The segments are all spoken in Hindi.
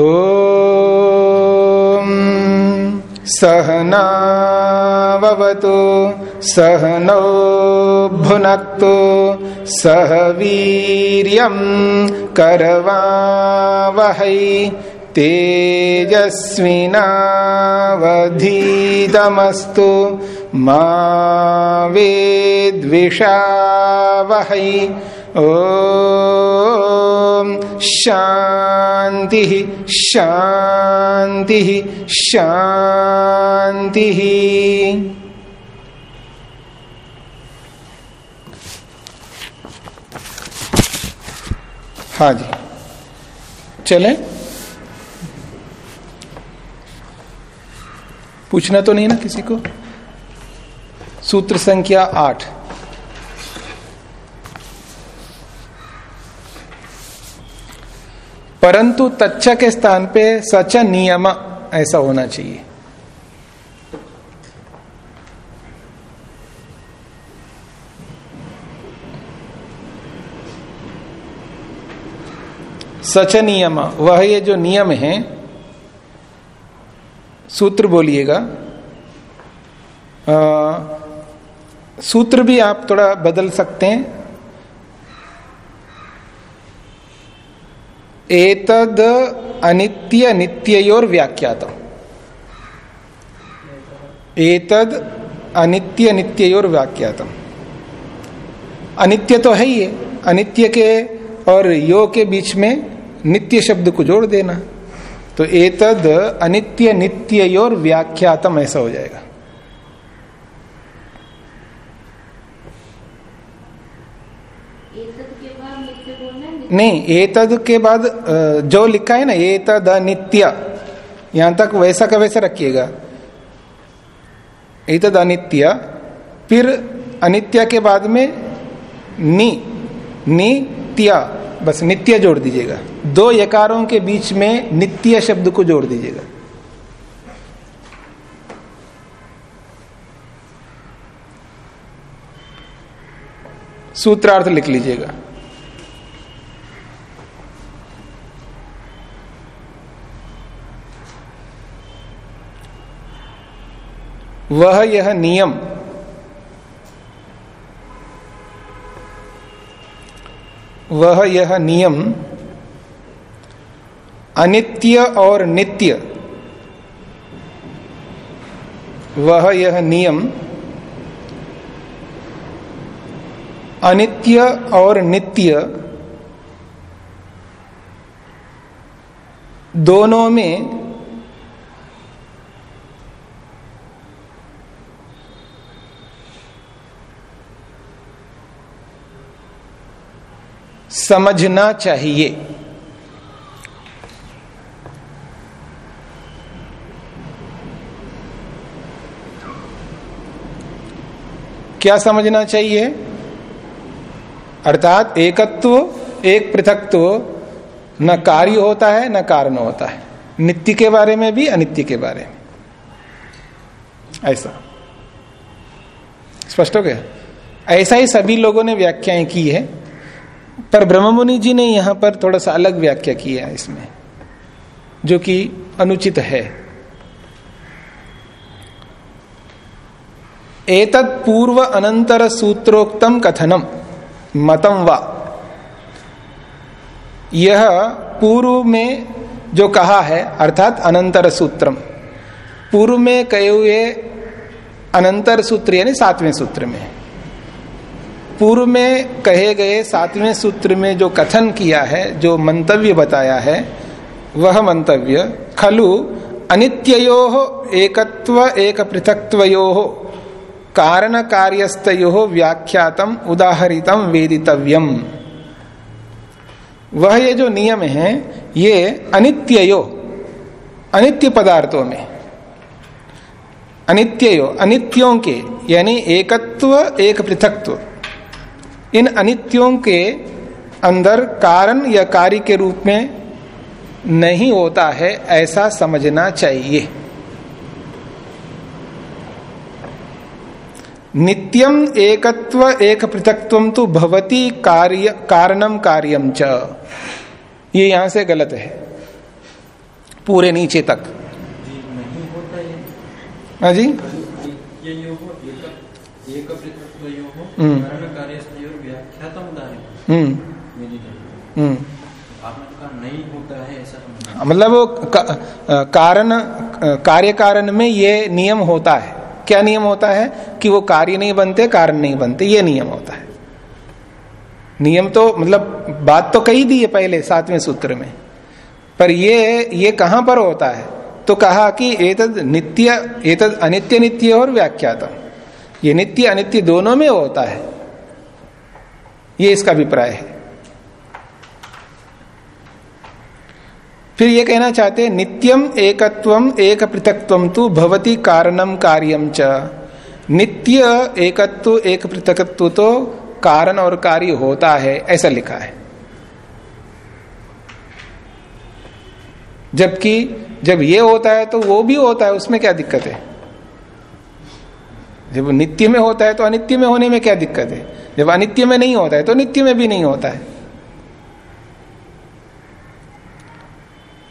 ॐ सहनावतु सहनौ भुनक्तु सह वीर्यं करवावहै तेजस्विनावधीतमस्तु मा वेद्विषावहै ओ शांति शांति शांति हाँ जी। चलें। पूछना तो नहीं ना किसी को? सूत्र संख्या आठ। परंतु तच्च के स्थान पे सच नियम ऐसा होना चाहिए। सच नियम, वह ये जो नियम है, सूत्र बोलिएगा। सूत्र भी आप थोड़ा बदल सकते हैं। एतद अनित्य नित्योर व्याख्यात एतद अनित्य नित्योर व्याख्यातम। अनित्य तो है ही है। अनित्य के और यो के बीच में नित्य शब्द को जोड़ देना। तो एतद अनित्य नित्योर व्याख्यातम ऐसा हो जाएगा। नहीं, एतद के बाद जो लिखा है ना एतद अनित्य यहाँ तक वैसा का वैसा रखिएगा। एतद अनित्य फिर अनित्य के बाद में नि, नित्य, बस नित्य जोड़ दीजिएगा। दो यकारों के बीच में नित्य शब्द को जोड़ दीजिएगा। सूत्रार्थ लिख लीजिएगा। वह यह नियम। वह यह नियम अनित्य और नित्य। वह यह नियम अनित्य और नित्य। दोनों में समझना चाहिए। क्या समझना चाहिए? अर्थात एकत्व, एक पृथकत्व, न कार्य होता है, न कारण होता है। नित्य के बारे में भी, अनित्य के बारे में। ऐसा। स्पष्ट हो गया? ऐसा ही सभी लोगों ने व्याख्याएँ की है। पर ब्रह्म मुनि जी ने यहाँ पर थोड़ा सा अलग व्याख्या किया है इसमें, जो कि अनुचित है। एतत् पूर्व अनंतर सूत्रोक्तम कथनम, मतम वा। यह पूर्व में जो कहा है, अर्थात अनंतर सूत्रम, पूर्व में कहे हुए अनंतर सूत्र यानी सातवें सूत्र में पूर्व में कहे गए सातवें सूत्र में जो कथन किया है, जो मंतव्य बताया है, वह मंतव्य, खलु अनित्यो एकत्व एक पृथक्वयो कारण कार्यस्तो व्याख्यातम उदाहरितम वेदितव्यम। वह ये जो नियम है, ये अनित्यो अनित्य पदार्थों में। अनित्यो अनित्यों के, यानी एकत्व एक पृथक्त्व इन अनित्यों के अंदर कारण या कार्य के रूप में नहीं होता है ऐसा समझना चाहिए। नित्यम एकत्व एक पृथक्त्व तो भवती कार्य कारणम कार्यम च। ये यहाँ से गलत है। पूरे नीचे तक। जी नहीं होता ये। हाँ जी? मतलब का- कारण कार्य कारण में ये नियम होता है क्या नियम होता है कि वो कार्य नहीं बनते कारण नहीं बनते ये नियम होता है नियम तो मतलब बात तो कही दी है पहले सातवें सूत्र में पर ये ये कहाँ पर होता है तो कहा कि एतद नित्य एतद अनित्य नित्य और व्याख्यातम ये नित्य अनित्य दोनों में होता है। ये इसका अभिप्राय है। फिर ये कहना चाहते हैं, नित्यम एकत्वम एक पृथकत्वम तो भवती कारणम कार्यम च। नित्य एकत्व एक पृथकत्व तो कारण और कार्य होता है, ऐसा लिखा है। जबकि जब ये होता है तो वो भी होता है, उसमें क्या दिक्कत है? जब नित्य में होता है तो अनित्य में होने में क्या दिक्कत है? जब अनित्य में नहीं होता है तो नित्य में भी नहीं होता है।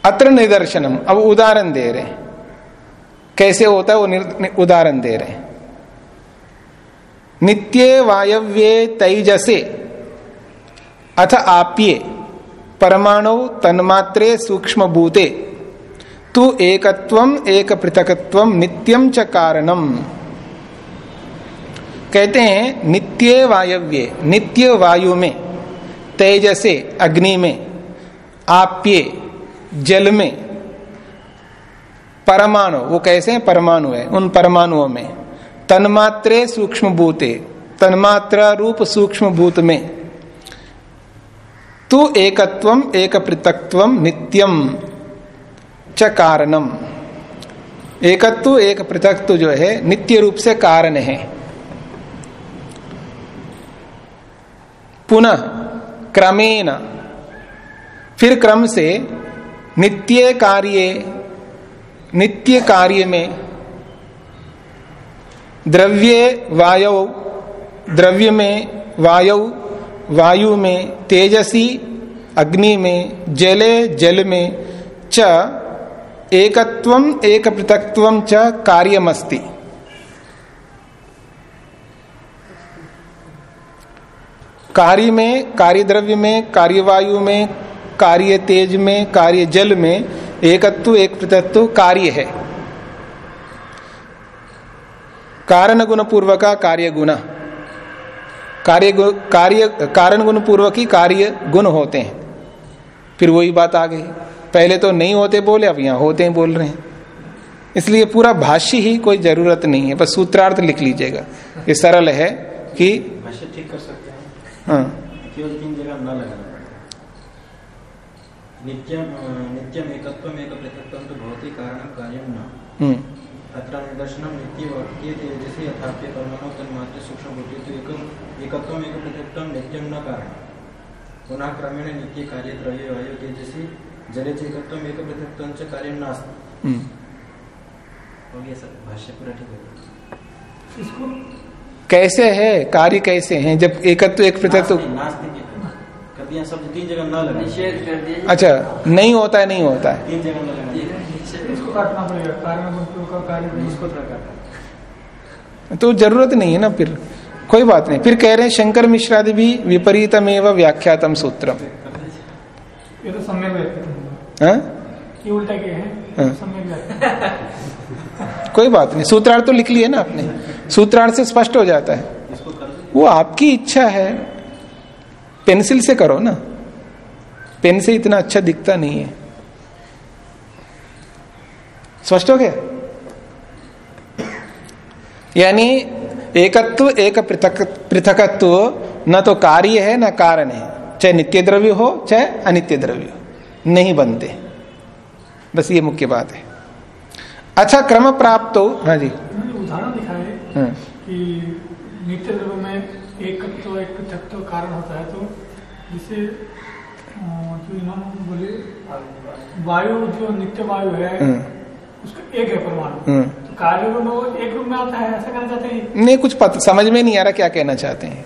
अत्र निदर्शनम, अब उदाहरण दे रहे कैसे होता है? वो उदाहरण दे रहे नित्य वायव्ये तैजसे, अथ आप्ये, परमाणु तन्मात्रे सूक्ष्म भूते तु एकत्वम एक पृथकत्वम नित्यम च कारणम। कहते हैं, नित्य वायव्य, नित्य वायु में, तेजसे, अग्नि में, आप्ये, जल में, परमाणु, वो कैसे हैं? परमाणु है, उन परमाणुओं में। तन्मात्रे सूक्ष्म भूते तन्मात्रा रूप सूक्ष्म भूत में। तु एकत्वम एक पृथक्त्वम नित्यम च कारणम एकत्व एक पृथक्त्व जो है, नित्य रूप से कारण है। पुनः क्रमेण। फिर क्रम से नित्य कार्य नित्य कार्य में द्रव्य वायु, द्रव्य में वायु वायु में तेजसी, अग्नि में जले, जल में च एकत्वम एक पृथक्त्वम च कार्यमस्ति। कार्य में कार्य द्रव्य में कार्य वायु में कार्य तेज में कार्य जल में, एकत्व, एक पृथत्व कार्य है। कारण गुण पूर्व का कार्य गुण कार्य कार्य कारण गुण पूर्वक ही कार्य गुण होते हैं। फिर वही बात आ गई। पहले तो नहीं होते बोले, अब यहाँ होते हैं बोल रहे हैं। इसलिए पूरा भाष्य ही कोई ज़रूरत नहीं है। बस सूत्रार्थ लिख लीजिएगा। ये सरल है कि भाष्य ठीक कर सकते हैं। केवल तीन जगह न लगाना पड़ता नित्यम नित्यम एकत्वम एक पृथक्त्वम तो भवति कारणम कार्यम न। हम्म। अत्र निदर्शनम नित्य यथाप्य तन्मात्र सूक्ष्म तो एकम एकत्वम एक पृथक्त्वम नित्यम न कारण। पुनः क्रमेण नित्य कार्य द्रव्य वायु तेजसि जले च एक पृथक्त्वम च कार्यम नास्ति। हम्म। हो गया सर भाष्य पूरा ठीक है इसको कैसे है? कार्य कैसे हैं? जब एकत्व एक पृथक नास्ति नास्ति के कभी यहाँ शब्द तीन जगह न लगा। निषेध कर दिए अच्छा नहीं होता है नहीं होता है। तीन जगह न लगा। इसको काटना पड़ेगा कारण गुण का कार्य इसको थोड़ा काटा तो ज़रूरत नहीं है ना फिर। कोई बात नहीं। फिर कह रहे हैं शंकर मिश्रादि भी विपरीतम एवं व्याख्यातम सूत्रम। ये तो सम्यक हाँ? उल्टा किए हैं हाँ। कोई बात नहीं। सूत्रार्थ तो लिख लिए ना आपने। सूत्रार्थ से स्पष्ट हो जाता है। वो आपकी इच्छा है। पेंसिल से करो ना। पेन से इतना अच्छा दिखता नहीं है। स्पष्ट हो गया? यानी एकत्व, एक पृथक, पृथकत्व न तो कार्य है, न कारण है। चाहे नित्य द्रव्य हो, चाहे अनित्य द्रव्य हो। नहीं बनते। बस ये मुख्य बात है। अच्छा क्रम प्राप्त हो। हाँ जी। उदाहरण लिखा है कि नित्य द्रव्य में एक तत्व एक कारण होता है तो जिसे जो इन्होंने बोले वायु जो नित्य वायु है हाँ, उसका एक है परमाणु। हाँ। तो कार्य में वो एक रूप में आता है ऐसा कहना चाहते हैं? नहीं कुछ पत, समझ में नहीं आ रहा क्या कहना चाहते हैं।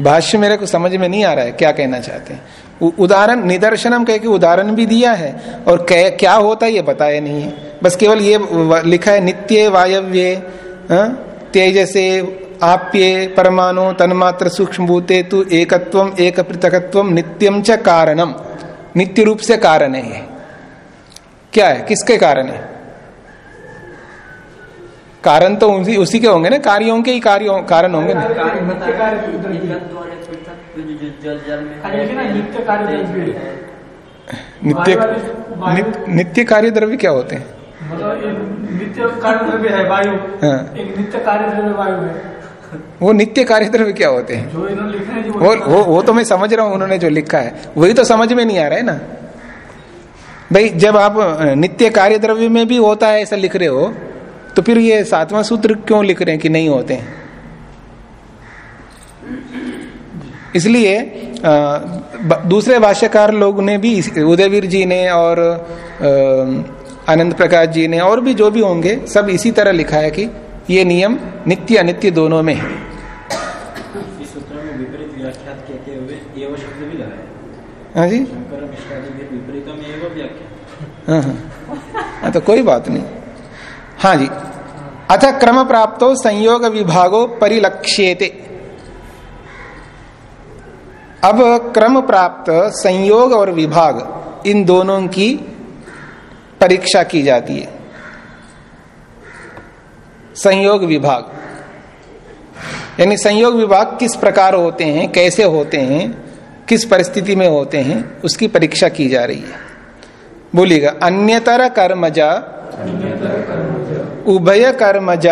भाष्य मेरे को समझ में नहीं आ रहा है क्या कहना चाहते हैं। उदाहरण, निदर्शनम कह के उदाहरण भी दिया है। और क्या होता है ये बताया नहीं है। बस केवल ये लिखा है, नित्य वायव्य तेजसे, आप्ये, परमाणु, तन्मात्र सूक्ष्म भूते तु, एकत्वम एक पृथकत्व नित्यम च कारणम। नित्य रूप से कारण है ये। क्या है? किसके कारण है? कारण तो उसी उसी के होंगे ना? कार्यों के ही कार्यों, कारण होंगे ना? नित्य नित्य कार्य द्रव्य क्या होते हैं? मतलब नित्य कार्य द्रव्य है वायु। हाँ। एक नित्य कार्य द्रव्य वायु है। वो नित्य कार्य द्रव्य क्या होते हैं? जो इन्होंने लिखे हैं वो वो वो तो मैं समझ रहा हूँ उन्होंने जो लिखा है। वही तो समझ में नहीं आ रहा है ना। भाई जब आप नित्य कार्य द्रव्य में भी होता है ऐसा लिख रहे हो तो फिर ये सातवां सूत्र क्यों लिख रहे हैं कि नहीं होते हैं? इसलिए दूसरे भाष्यकार लोग ने भी उदयवीर जी ने और आनंद प्रकाश जी ने और भी जो भी होंगे सब इसी तरह लिखा है कि ये नियम नित्य अनित्य दोनों में है। इस सूत्र में विपरीत व्याख्यात कहते हुए एवं शब्द भी लगाया हाँ जी? हाँ हाँ। हाँ तो कोई बात नहीं। हाँ जी। अथ क्रम प्राप्त संयोग विभागो परिलक्ष्यते। अब क्रम प्राप्त संयोग और विभाग, इन दोनों की परीक्षा की जाती है। संयोग विभाग। यानी संयोग विभाग किस प्रकार होते हैं, कैसे होते हैं, किस परिस्थिति में होते हैं, उसकी परीक्षा की जा रही है। बोलिएगा, अन्यतर कर्मज, उभय कर्मज,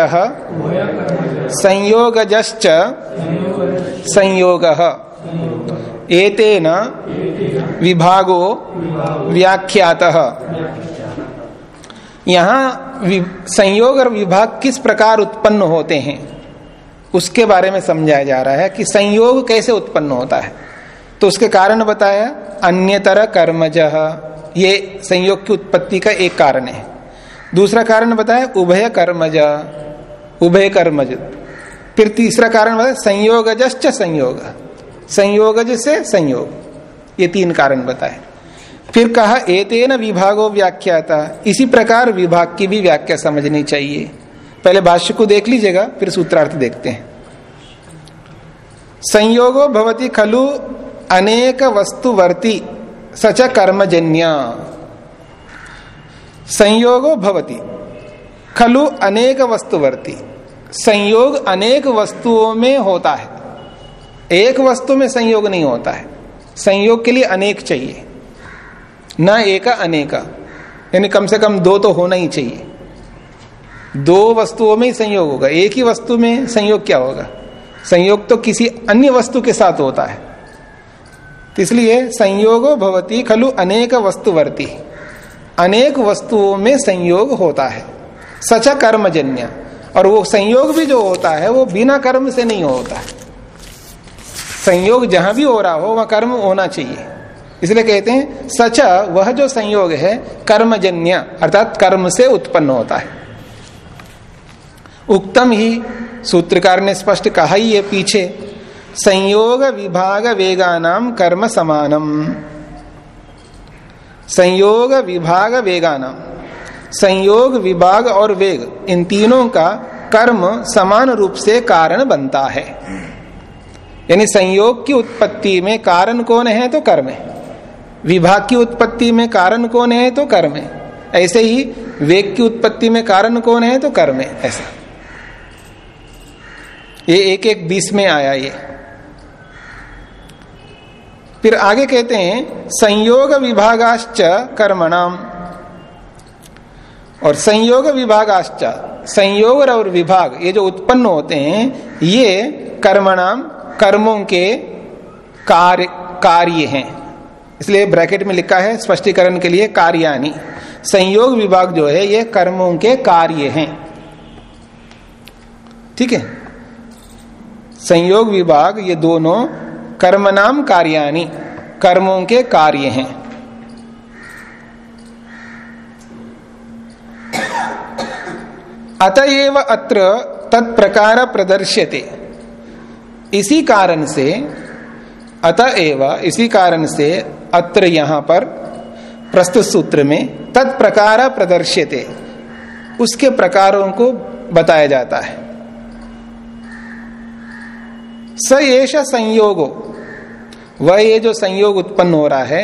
संयोगजश्च, संयोग। एतेन विभागो व्याख्यात। यहाँ संयोग और विभाग किस प्रकार उत्पन्न होते हैं? उसके बारे में समझाया जा रहा है कि संयोग कैसे उत्पन्न होता है। तो उसके कारण बताया, अन्यतर कर्मज। ये संयोग की उत्पत्ति का एक कारण है। दूसरा कारण बताया, उभय कर्मज। उभय कर्मज। फिर तीसरा कारण बताया संयोगज संयोग। संयोगज से संयोग। ये तीन कारण बताए। फिर कहा, एतेन विभागो व्याख्याता। इसी प्रकार विभाग की भी व्याख्या समझनी चाहिए। पहले भाष्य को देख लीजिएगा, फिर सूत्रार्थ देखते हैं। संयोगो भवती खलु अनेक वस्तुवर्ती सच कर्मजन्य। संयोगो भवती खलु अनेक वस्तुवर्ती संयोग अनेक वस्तुओं में होता है। एक वस्तु में संयोग नहीं होता है। संयोग के लिए अनेक चाहिए। न एका, अनेका। यानी कम से कम दो तो होना ही चाहिए। दो वस्तुओं में ही संयोग होगा। एक ही वस्तु में संयोग क्या होगा? संयोग तो किसी अन्य वस्तु के साथ होता है। तो इसलिए संयोगो भवती, खलु अनेक वस्तुवर्ती। अनेक वस्तुओं में संयोग होता है। सचा कर्मजन्य। और वो संयोग भी जो होता है, वो बिना कर्म से नहीं होता। है संयोग जहाँ भी हो रहा हो, वह कर्म होना चाहिए। इसलिए कहते हैं, सच वह जो संयोग है, कर्मजन्य, अर्थात कर्म से उत्पन्न होता है। उक्तम ही सूत्रकार ने स्पष्ट कहा ही है पीछे, संयोग विभाग वेगानाम कर्म समानम। संयोग विभाग वेगानाम संयोग विभाग और वेग, इन तीनों का कर्म समान रूप से कारण बनता है। यानी संयोग की उत्पत्ति में कारण कौन है तो कर्म है। विभाग की उत्पत्ति में कारण कौन है तो कर्म है। ऐसे ही वेग की उत्पत्ति में कारण कौन है तो कर्म है, ऐसा। ये एक एक बीस में आया ये। फिर आगे कहते हैं, संयोग विभागाश्च कर्मणाम। और संयोग विभागाश्च, संयोग और विभाग, ये जो उत्पन्न होते हैं, ये कर्मणाम कर्मों के कार्य कार्य हैं। इसलिए ब्रैकेट में लिखा है स्पष्टीकरण के लिए कार्यानी संयोग विभाग जो है, ये कर्मों के कार्य हैं। ठीक है? संयोग विभाग, ये दोनों कर्म नाम कार्यानी कर्मों के कार्य हैं। अतएव अत्र तत्प्रकार प्रदर्श्यते। इसी कारण से अतएव इसी कारण से अत्र यहाँ पर प्रस्तुत सूत्र में तत्प्रकार प्रदर्श्यते। उसके प्रकारों को बताया जाता है। स एष संयोगो वह ये जो संयोग उत्पन्न हो रहा है,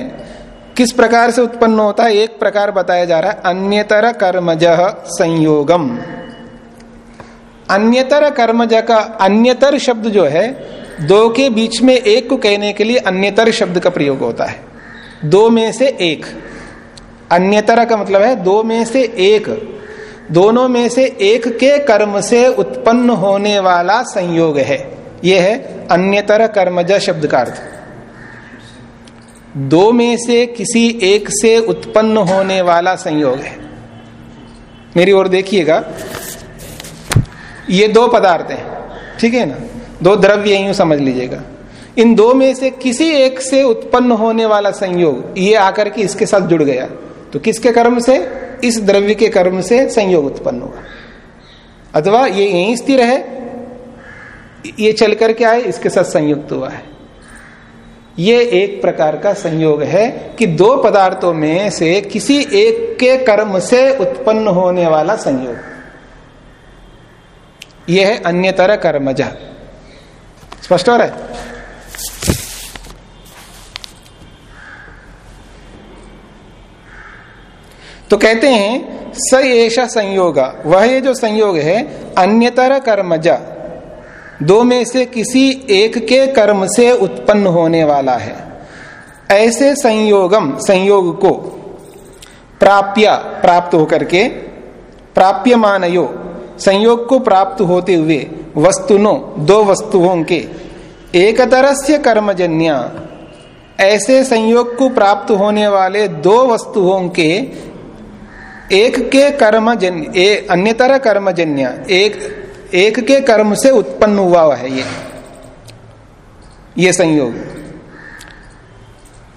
किस प्रकार से उत्पन्न होता है? एक प्रकार बताया जा रहा है, अन्यतर कर्मज संयोगम। अन्यतर कर्मज का अन्यतर शब्द जो है, दो के बीच में एक को कहने के लिए अन्यतर शब्द का प्रयोग होता है। दो में से एक। अन्यतर का मतलब है दो में से एक। दोनों में से एक के कर्म से उत्पन्न होने वाला संयोग है। यह है अन्यतर कर्मज शब्द का अर्थ। दो में से किसी एक से उत्पन्न होने वाला संयोग है। मेरी ओर देखिएगा। ये दो पदार्थ हैं। ठीक है ना? दो द्रव्य यूँ समझ लीजिएगा। इन दो में से किसी एक से उत्पन्न होने वाला संयोग, ये आकर के इसके साथ जुड़ गया। तो किसके कर्म से? इस द्रव्य के कर्म से संयोग उत्पन्न हुआ। अथवा ये यहीं स्थिर है, ये चल करके आए, इसके साथ संयुक्त हुआ है। ये एक प्रकार का संयोग है कि दो पदार्थों में से किसी एक के कर्म से उत्पन्न होने वाला संयोग। यह है अन्यतर कर्मज। स्पष्ट हो रहा है? तो कहते हैं, स ऐसा संयोग, वह ये जो संयोग है, अन्यतर कर्मज। दो में से किसी एक के कर्म से उत्पन्न होने वाला है। ऐसे संयोगम, संयोग को प्राप्य, प्राप्त होकर के प्राप्य मानयो संयोग को प्राप्त होते हुए वस्तुनो, दो वस्तुओं के एक तरह कर्मजन्य। ऐसे संयोग को प्राप्त होने वाले दो वस्तुओं के एक के कर्मजन्य अन्यतर कर्मजन्य। एक एक के कर्म से उत्पन्न हुआ है ये। ये संयोग।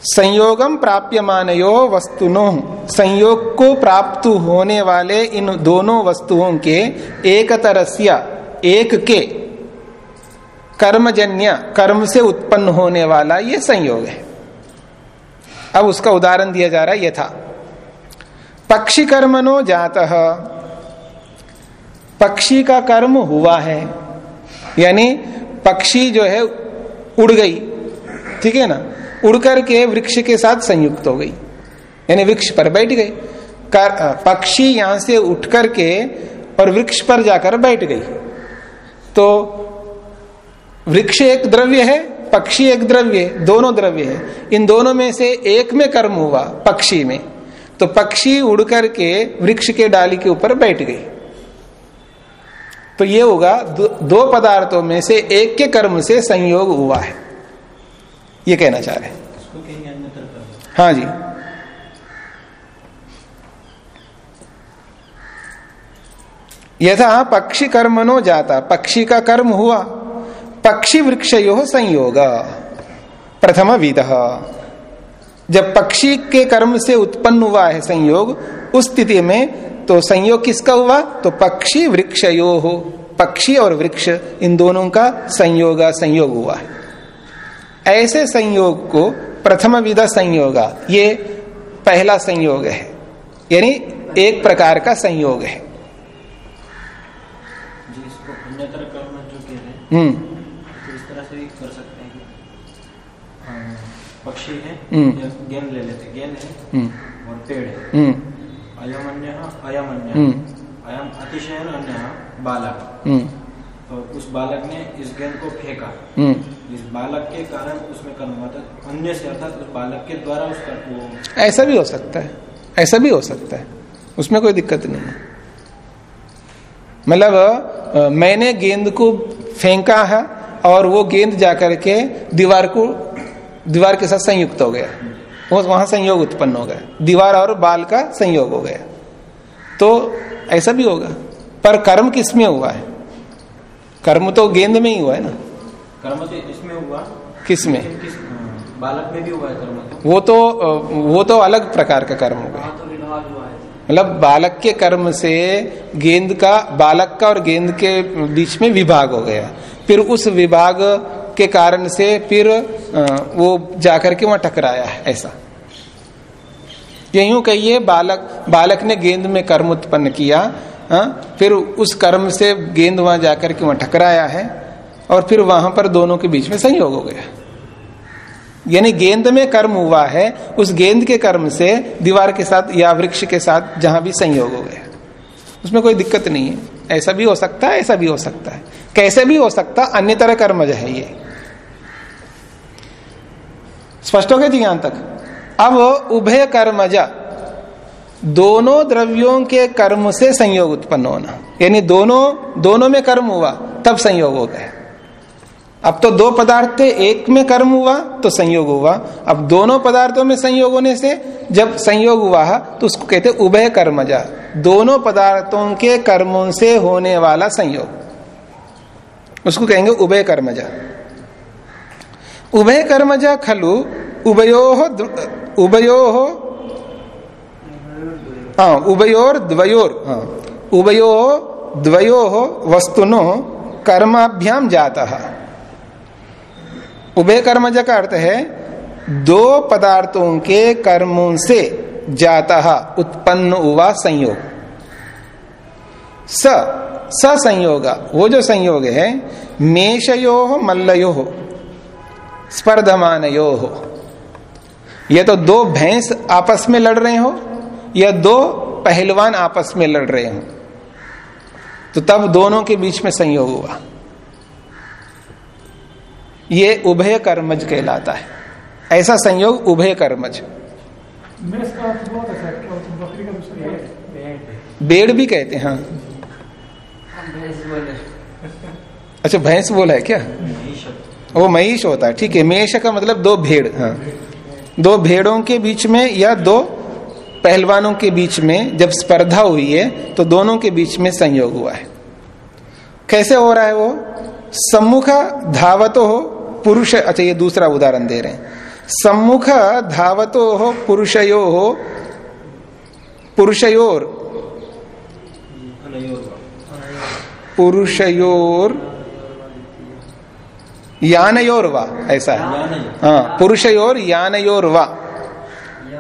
संयोगम प्राप्य मानयो वस्तुनो। संयोग को प्राप्त होने वाले इन दोनों वस्तुओं के एक तरसिया एक के कर्मजन्य, कर्म से उत्पन्न होने वाला ये संयोग है। अब उसका उदाहरण दिया जा रहा है यथा पक्षी कर्मनो जात। पक्षी का कर्म हुआ है, यानी पक्षी जो है उड़ गई, ठीक है ना? उड़ करके वृक्ष के साथ संयुक्त हो गई। यानी वृक्ष पर बैठ गई। पक्षी यहाँ से उठ करके और वृक्ष पर जाकर बैठ गई। तो वृक्ष एक द्रव्य है, पक्षी एक द्रव्य है, दोनों द्रव्य है। इन दोनों में से एक में कर्म हुआ, पक्षी में। तो पक्षी उड़ करके वृक्ष के डाली के ऊपर बैठ गई। तो ये होगा दो पदार्थों में से एक के कर्म से संयोग हुआ है। ये कहना चाह रहे हाँ। जी। यथा पक्षी कर्मनो जाता पक्षी का कर्म हुआ पक्षी वृक्ष यो संयोग प्रथम विद। जब पक्षी के कर्म से उत्पन्न हुआ है संयोग उस स्थिति में तो संयोग किसका हुआ? तो पक्षी वृक्ष यो हो पक्षी और वृक्ष इन दोनों का संयोग संयोग हुआ है। ऐसे संयोग को प्रथम विधा संयोग ये पहला संयोग है। यानी एक प्रकार का संयोग है। हम्म। तो इस तरह से कर सकते हैं पक्षी है हम्म। गेंद ले लेते गेंद है हम्म। और पेड़ है। हम्म। अयम अन्य अयम अन्य हम्म। अयम अतिशय अन्य बालक उस बालक ने इस गेंद को फेंका। हम्म। इस बालक के कारण उसमें कर्म हुआ था अन्य से अर्थात उस बालक के द्वारा उसका वो ऐसा भी हो सकता है। ऐसा भी हो सकता है। उसमें कोई दिक्कत नहीं है। मतलब मैंने गेंद को फेंका है और वो गेंद जाकर के दीवार को दीवार के साथ संयुक्त हो गया। वो वहाँ संयोग उत्पन्न हो गया। दीवार और बाल का संयोग हो गया। तो ऐसा भी होगा। पर कर्म किसमें हुआ है? कर्म तो गेंद में ही हुआ है ना? कर्म तो इसमें हुआ। किसमें? किस हाँ, बालक में भी हुआ है कर्म तो। वो तो वो तो अलग प्रकार का कर्म हो गया। तो हुआ है। मतलब बालक के कर्म से गेंद का बालक का और गेंद के बीच में विभाग हो गया। फिर उस विभाग के कारण से फिर वो जाकर के वहाँ टकराया है ऐसा। यूँ कहिए बालक बालक ने गेंद में कर्म उत्पन्न किया हा? फिर उस कर्म से गेंद वहाँ जाकर के वहाँ टकराया है और फिर वहाँ पर दोनों के बीच में संयोग हो गया। यानी गेंद में कर्म हुआ है, उस गेंद के कर्म से दीवार के साथ या वृक्ष के साथ जहाँ भी संयोग हो गया। उसमें कोई दिक्कत नहीं है। ऐसा भी हो सकता है, ऐसा भी हो सकता है। कैसे भी हो सकता, अन्य तरह कर्मज है ये। स्पष्ट हो गया जी यहाँ तक? अब उभय कर्मजा दोनों द्रव्यों के कर्म से संयोग उत्पन्न होना। यानी दोनों दोनों में कर्म हुआ, तब संयोग हो गए अब तो दो पदार्थ थे, एक में कर्म हुआ तो संयोग हुआ। अब दोनों पदार्थों में संयोग होने से, जब संयोग हुआ तो उसको कहते उभय कर्मजा। दोनों पदार्थों के कर्मों से होने वाला संयोग। उसको कहेंगे उभय कर्मजा। उभय कर्मजा खलु, उभयो उभयो हाँ उभयोर द्वयोर हाँ। उभयो, द्वयो वस्तुनो कर्माभ्याम जाता। उभय कर्मज का अर्थ है, दो पदार्थों के कर्मों से जाता, उत्पन्न हुआ संयोग। स संयोग वो जो संयोग है, मेषयो मल्लयो स्पर्धमानयो हो। ये तो दो भैंस आपस में लड़ रहे हो। या दो पहलवान आपस में लड़ रहे हो। तो तब दोनों के बीच में संयोग हुआ। ये उभय कर्मज कहलाता है। ऐसा संयोग उभय कर्मज। बेड़ भी कहते हैं हाँ। अच्छा भैंस बोला है क्या? वो महिष होता है ठीक है। मेष का मतलब दो भेड़ हाँ। दो भेड़ों के बीच में या दो पहलवानों के बीच में जब स्पर्धा हुई है तो दोनों के बीच में संयोग हुआ है। कैसे हो रहा है वो? सम्मुख धावतो हो पुरुष अच्छा ये दूसरा उदाहरण दे रहे हैं। सम्मुख धावतो हो पुरुषयो हो पुरुषयोर। पुरुषयोर यानयोर वा ऐसा है। हाँ पुरुषयोर यानयोर वा।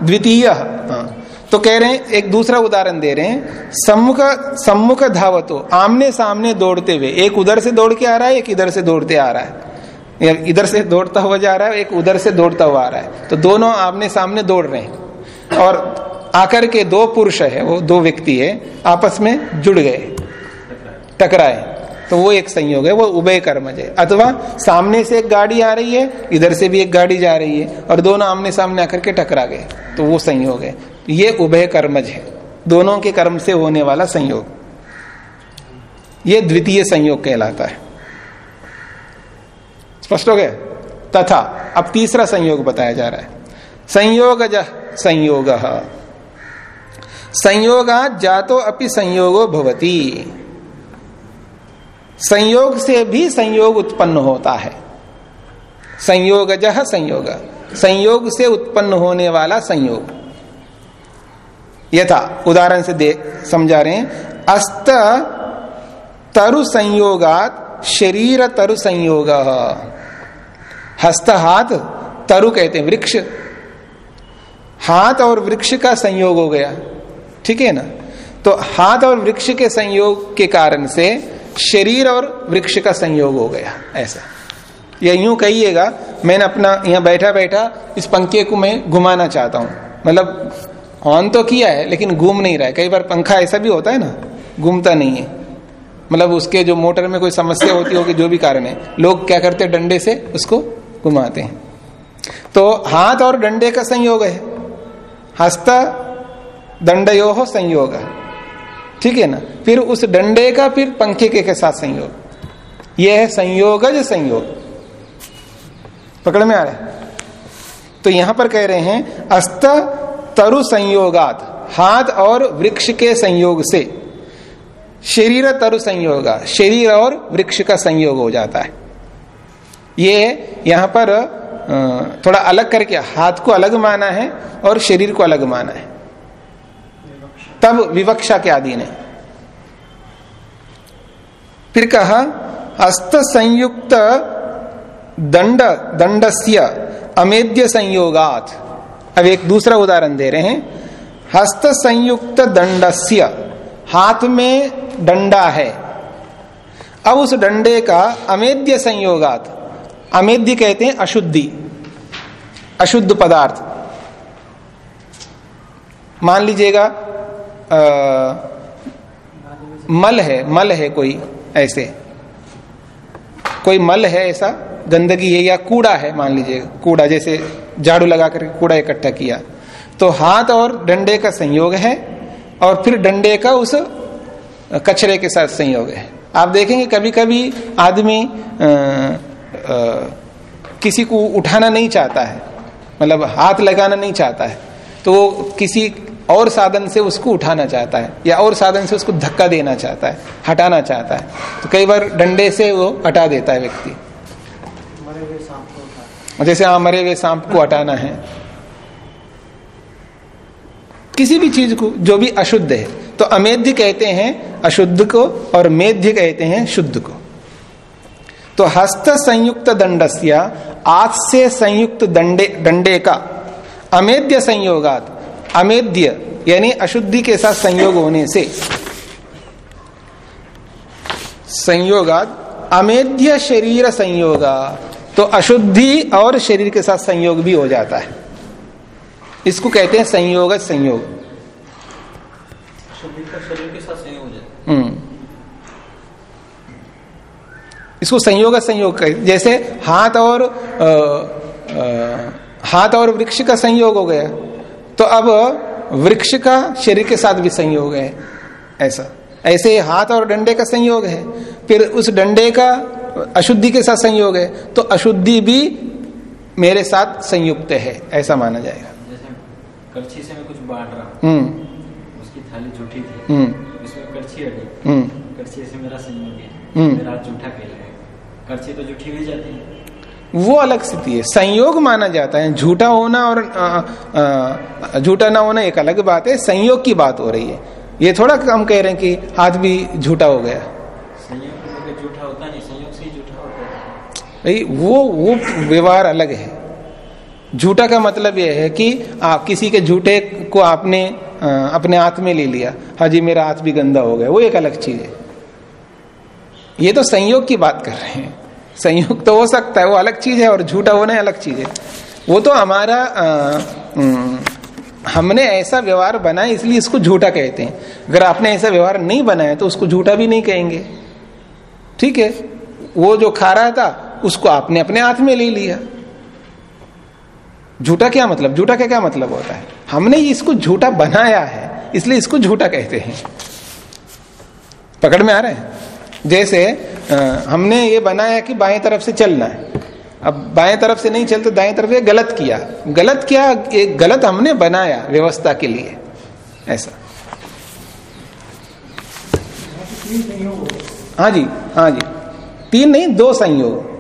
द्वितीय हाँ। तो कह रहे हैं, एक दूसरा उदाहरण दे रहे हैं, सम्मुख सम्मुख धावतो, आमने सामने दौड़ते हुए, एक उधर से दौड़ के आ रहा है, एक इधर से दौड़ते आ रहा है। इधर से दौड़ता हुआ जा रहा है, एक उधर से दौड़ता हुआ आ रहा है। तो दोनों आमने सामने दौड़ रहे हैं। और आकर के दो पुरुष है, वो दो व्यक्ति है, आपस में जुड़ गए, टकराए। तो वो एक संयोग है, वो उभय कर्मज है। अथवा सामने से एक गाड़ी आ रही है, इधर से भी एक गाड़ी जा रही है, और दोनों आमने सामने आकर के टकरा गए तो वो संयोग है। ये उभय कर्मज है। दोनों के कर्म से होने वाला संयोग। ये द्वितीय संयोग कहलाता है। स्पष्ट हो गया? तथा, अब तीसरा संयोग बताया जा रहा है। संयोग संयोग। संयोगा जातो अपि संयोगो भवती। संयोग से भी संयोग उत्पन्न होता है। संयोग जह संयोग। संयोग से उत्पन्न होने वाला संयोग। यथा, उदाहरण से दे, समझा रहे हैं। अस्त तरु संयोगात शरीर तरु संयोग। हस्त हाथ तरु कहते हैं, वृक्ष। हाथ और वृक्ष का संयोग हो गया। ठीक है ना? तो हाथ और वृक्ष के संयोग के कारण से शरीर और वृक्ष का संयोग हो गया, ऐसा। या यूँ कहिएगा, मैंने अपना यहाँ बैठा बैठा इस पंखे को मैं घुमाना चाहता हूँ। मतलब ऑन तो किया है, लेकिन घूम नहीं रहा है। कई बार पंखा ऐसा भी होता है ना, घूमता नहीं है। मतलब उसके जो मोटर में कोई समस्या होती होगी, जो भी कारण है, लोग क्या करते हैं, डंडे से उसको घुमाते हैं। तो हाथ और डंडे का संयोग है। हस्त दंडयो हो। संयोग ठीक है ना? फिर उस डंडे का फिर पंखे के, साथ संयोग। यह है संयोगज संयोग। पकड़ में आ रहा है? तो यहाँ पर कह रहे हैं अस्त तरु संयोगात हाथ और वृक्ष के संयोग से। शरीर तरु संयोग शरीर और वृक्ष का संयोग हो जाता है। ये यहाँ पर थोड़ा अलग करके हाथ को अलग माना है और शरीर को अलग माना है। तब विवक्षा के अधीन है। फिर कहा अस्त संयुक्त दंड, दंडस्य अमेद्य संयोगात। अब एक दूसरा उदाहरण दे रहे हैं। हस्त संयुक्त दंडस्य हाथ में डंडा है। अब उस डंडे का अमेद्य संयोगात। अमेद्य कहते हैं अशुद्धि, अशुद्ध पदार्थ। मान लीजिएगा मल है मल है कोई ऐसे। कोई मल है ऐसा? गंदगी है या कूड़ा है मान लीजिए कूड़ा जैसे झाड़ू लगा कर कूड़ा इकट्ठा किया। तो हाथ और डंडे का संयोग है और फिर डंडे का उस कचरे के साथ संयोग है। आप देखेंगे कभी कभी आदमी आ, आ, किसी को उठाना नहीं चाहता है मतलब हाथ लगाना नहीं चाहता है। तो वो किसी और साधन से उसको उठाना चाहता है, या और साधन से उसको धक्का देना चाहता है, हटाना चाहता है। तो कई बार डंडे से वो हटा देता है व्यक्ति। जैसे हाँ मरे हुए सांप को हटाना है। किसी भी चीज़ को, जो भी अशुद्ध है तो अमेध्य कहते हैं अशुद्ध को, और मेध्य कहते हैं शुद्ध को। तो हस्त संयुक्त दंडस्य आज से संयुक्त दंडे दंडे का, अमेध्य संयोगात अमेध्य यानी अशुद्धि के साथ संयोग होने से। संयोगात अमेध्य शरीर संयोगा तो अशुद्धि और शरीर के साथ संयोग भी हो जाता है। इसको कहते हैं संयोग संयोग। शरीर के साथ संयोग हो जाता हम्म। इसको संयोग संयोग कह जैसे हाथ और आ, आ, हाथ और वृक्ष का संयोग हो गया। तो अब वृक्ष का शरीर के साथ भी संयोग है। ऐसा। ऐसे हाथ और डंडे का संयोग है। फिर उस डंडे का अशुद्धि के साथ संयोग है। तो अशुद्धि भी मेरे साथ संयुक्त है। ऐसा माना जाएगा। जैसे करछी से मैं कुछ बांट रहा हम्म। उसकी थाली झूठी थी। हम्म। इसमें करछी अड़ी हम्म। करछी से मेरा संयोग है। मेरा हाथ जूठा कहलाएगा करछी तो जूठी हुई जाती है। वो अलग स्थिति है। संयोग माना जाता है। झूठा होना और झूठा ना होना एक अलग बात है। संयोग की बात हो रही है। ये थोड़ा हम कह रहे हैं कि हाथ भी झूठा हो गया। संयोग के बगैर जूठा होता नहीं संयोग से जूठा होता भाई वो वो व्यवहार अलग है। झूठा का मतलब यह है कि आप किसी के झूठे को आपने अ, अपने हाथ में ले लिया। हाँ जी मेरा हाथ भी गंदा हो गया। वो एक अलग चीज़ है। ये तो संयोग की बात कर रहे हैं। संयोग तो हो सकता है वो अलग चीज़ है और झूठा होना अलग चीज़ है। वो तो हमारा अम, हमने ऐसा व्यवहार बनाया इसलिए इसको झूठा कहते हैं। अगर आपने ऐसा व्यवहार नहीं बनाया तो उसको झूठा भी नहीं कहेंगे। ठीक है? वो जो खा रहा था उसको आपने अपने हाथ में ले लिया। झूठा क्या मतलब? झूठा का क्या मतलब होता है? हमने इसको झूठा बनाया है इसलिए इसको झूठा कहते हैं। पकड़ में आ रहे हैं? जैसे अ, हमने ये बनाया कि बाएँ तरफ़ से चलना है। अब बाएँ तरफ़ से नहीं चलते दाएँ तरफ़ से गलत किया। गलत क्या? एक गलत हमने बनाया व्यवस्था के लिए। ऐसा। हाँ जी हाँ जी। तीन नहीं दो संयोग।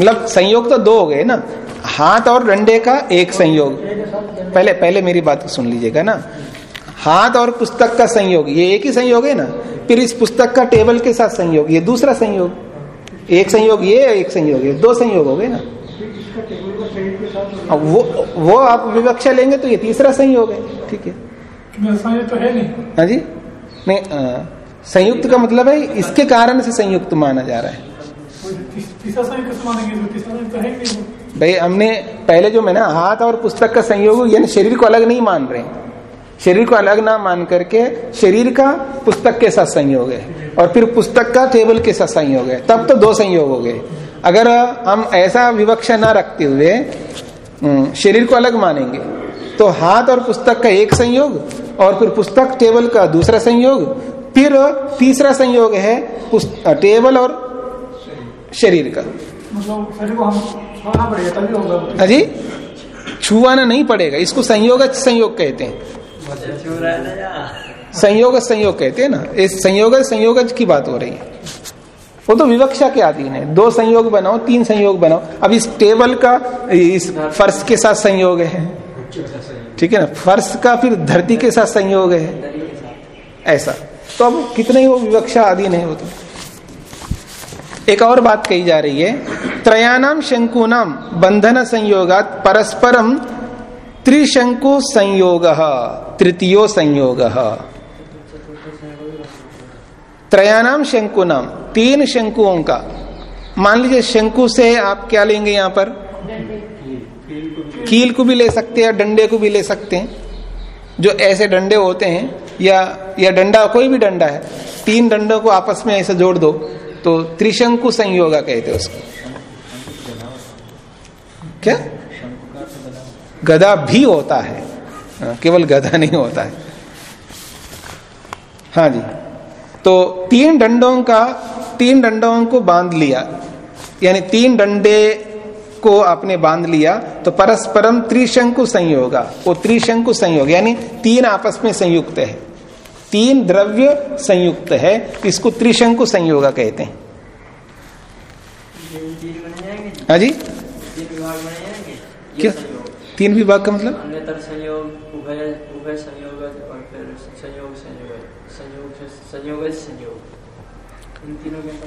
मतलब संयोग तो दो हो गए ना। हाथ और डंडे का एक संयोग। पहले पहले मेरी बात सुन लीजिएगा ना। हाथ और पुस्तक का संयोग ये एक ही संयोग है ना? फिर इस पुस्तक का टेबल के साथ संयोग ये दूसरा संयोग। एक संयोग ये एक संयोग ये दो संयोग हो गए ना? अब वो वो आप विवक्षा लेंगे तो ये तीसरा संयोग है ठीक है? तो है नहीं। हाँ जी? नहीं संयुक्त का मतलब है इसके कारण से संयुक्त माना जा रहा है। है ही। भाई हमने पहले जो मैंने हाथ और पुस्तक का संयोग यानी शरीर को अलग नहीं मान रहे शरीर को अलग ना मान करके शरीर का पुस्तक के साथ संयोग है और फिर पुस्तक का टेबल के साथ संयोग है। तब तो दो संयोग हो गए। अगर हम ऐसा विवक्षा ना रखते हुए हम्म, शरीर को अलग मानेंगे तो हाथ और पुस्तक का एक संयोग और फिर पुस्तक टेबल का दूसरा संयोग फिर तीसरा संयोग है टेबल और शरीर का। मतलब शरीर को हम छुआना पड़ेगा तभी होगा हाँ जी? छुआना नहीं पड़ेगा। इसको संयोग संयोग कहते हैं। संयोग संयोग कहते हैं ना। इस संयोग संयोग की बात हो रही है। वो तो विवक्षा के अधीन है। दो संयोग बनाओ, तीन संयोग बनाओ। अब इस टेबल का, इस फर्श के साथ संयोग है। ठीक है ना? फर्श का फिर धरती के साथ संयोग है। ऐसा। तो अब कितने वो विवक्षा अधीन है वो तो। एक और बात कही जा रही है। त्रयाणाम शंकुनाम बंधन संयोगात परस्परम त्रिशंकु संयोग। तृतीयो संयोग। त्रयाणाम शंकुनाम तीन शंकुओं का। मान लीजिए शंकु से आप क्या लेंगे यहाँ पर? कील को भी ले सकते हैं या डंडे को भी ले सकते हैं। जो ऐसे डंडे होते हैं या या डंडा कोई भी डंडा है तीन डंडों को आपस में ऐसे जोड़ दो तो त्रिशंकु संयोगा कहते उसको। क्या? गदा भी होता हाँ, केवल गधा नहीं होता है। हाँ जी। तो तीन डंडों का तीन डंडों को बाँध लिया। यानी तीन डंडे को आपने बाँध लिया तो परस्परम त्रिशंकु संयोग। वो त्रिशंकु संयोग यानी तीन आपस में संयुक्त है। तीन द्रव्य संयुक्त है इसको त्रिशंकु संयोग कहते हैं। हाँ जी। क्या? तीन विभाग का मतलब? संयोग। उभय उभय संयोग और फिर संयोग संयोग संयोग संयोग संयोग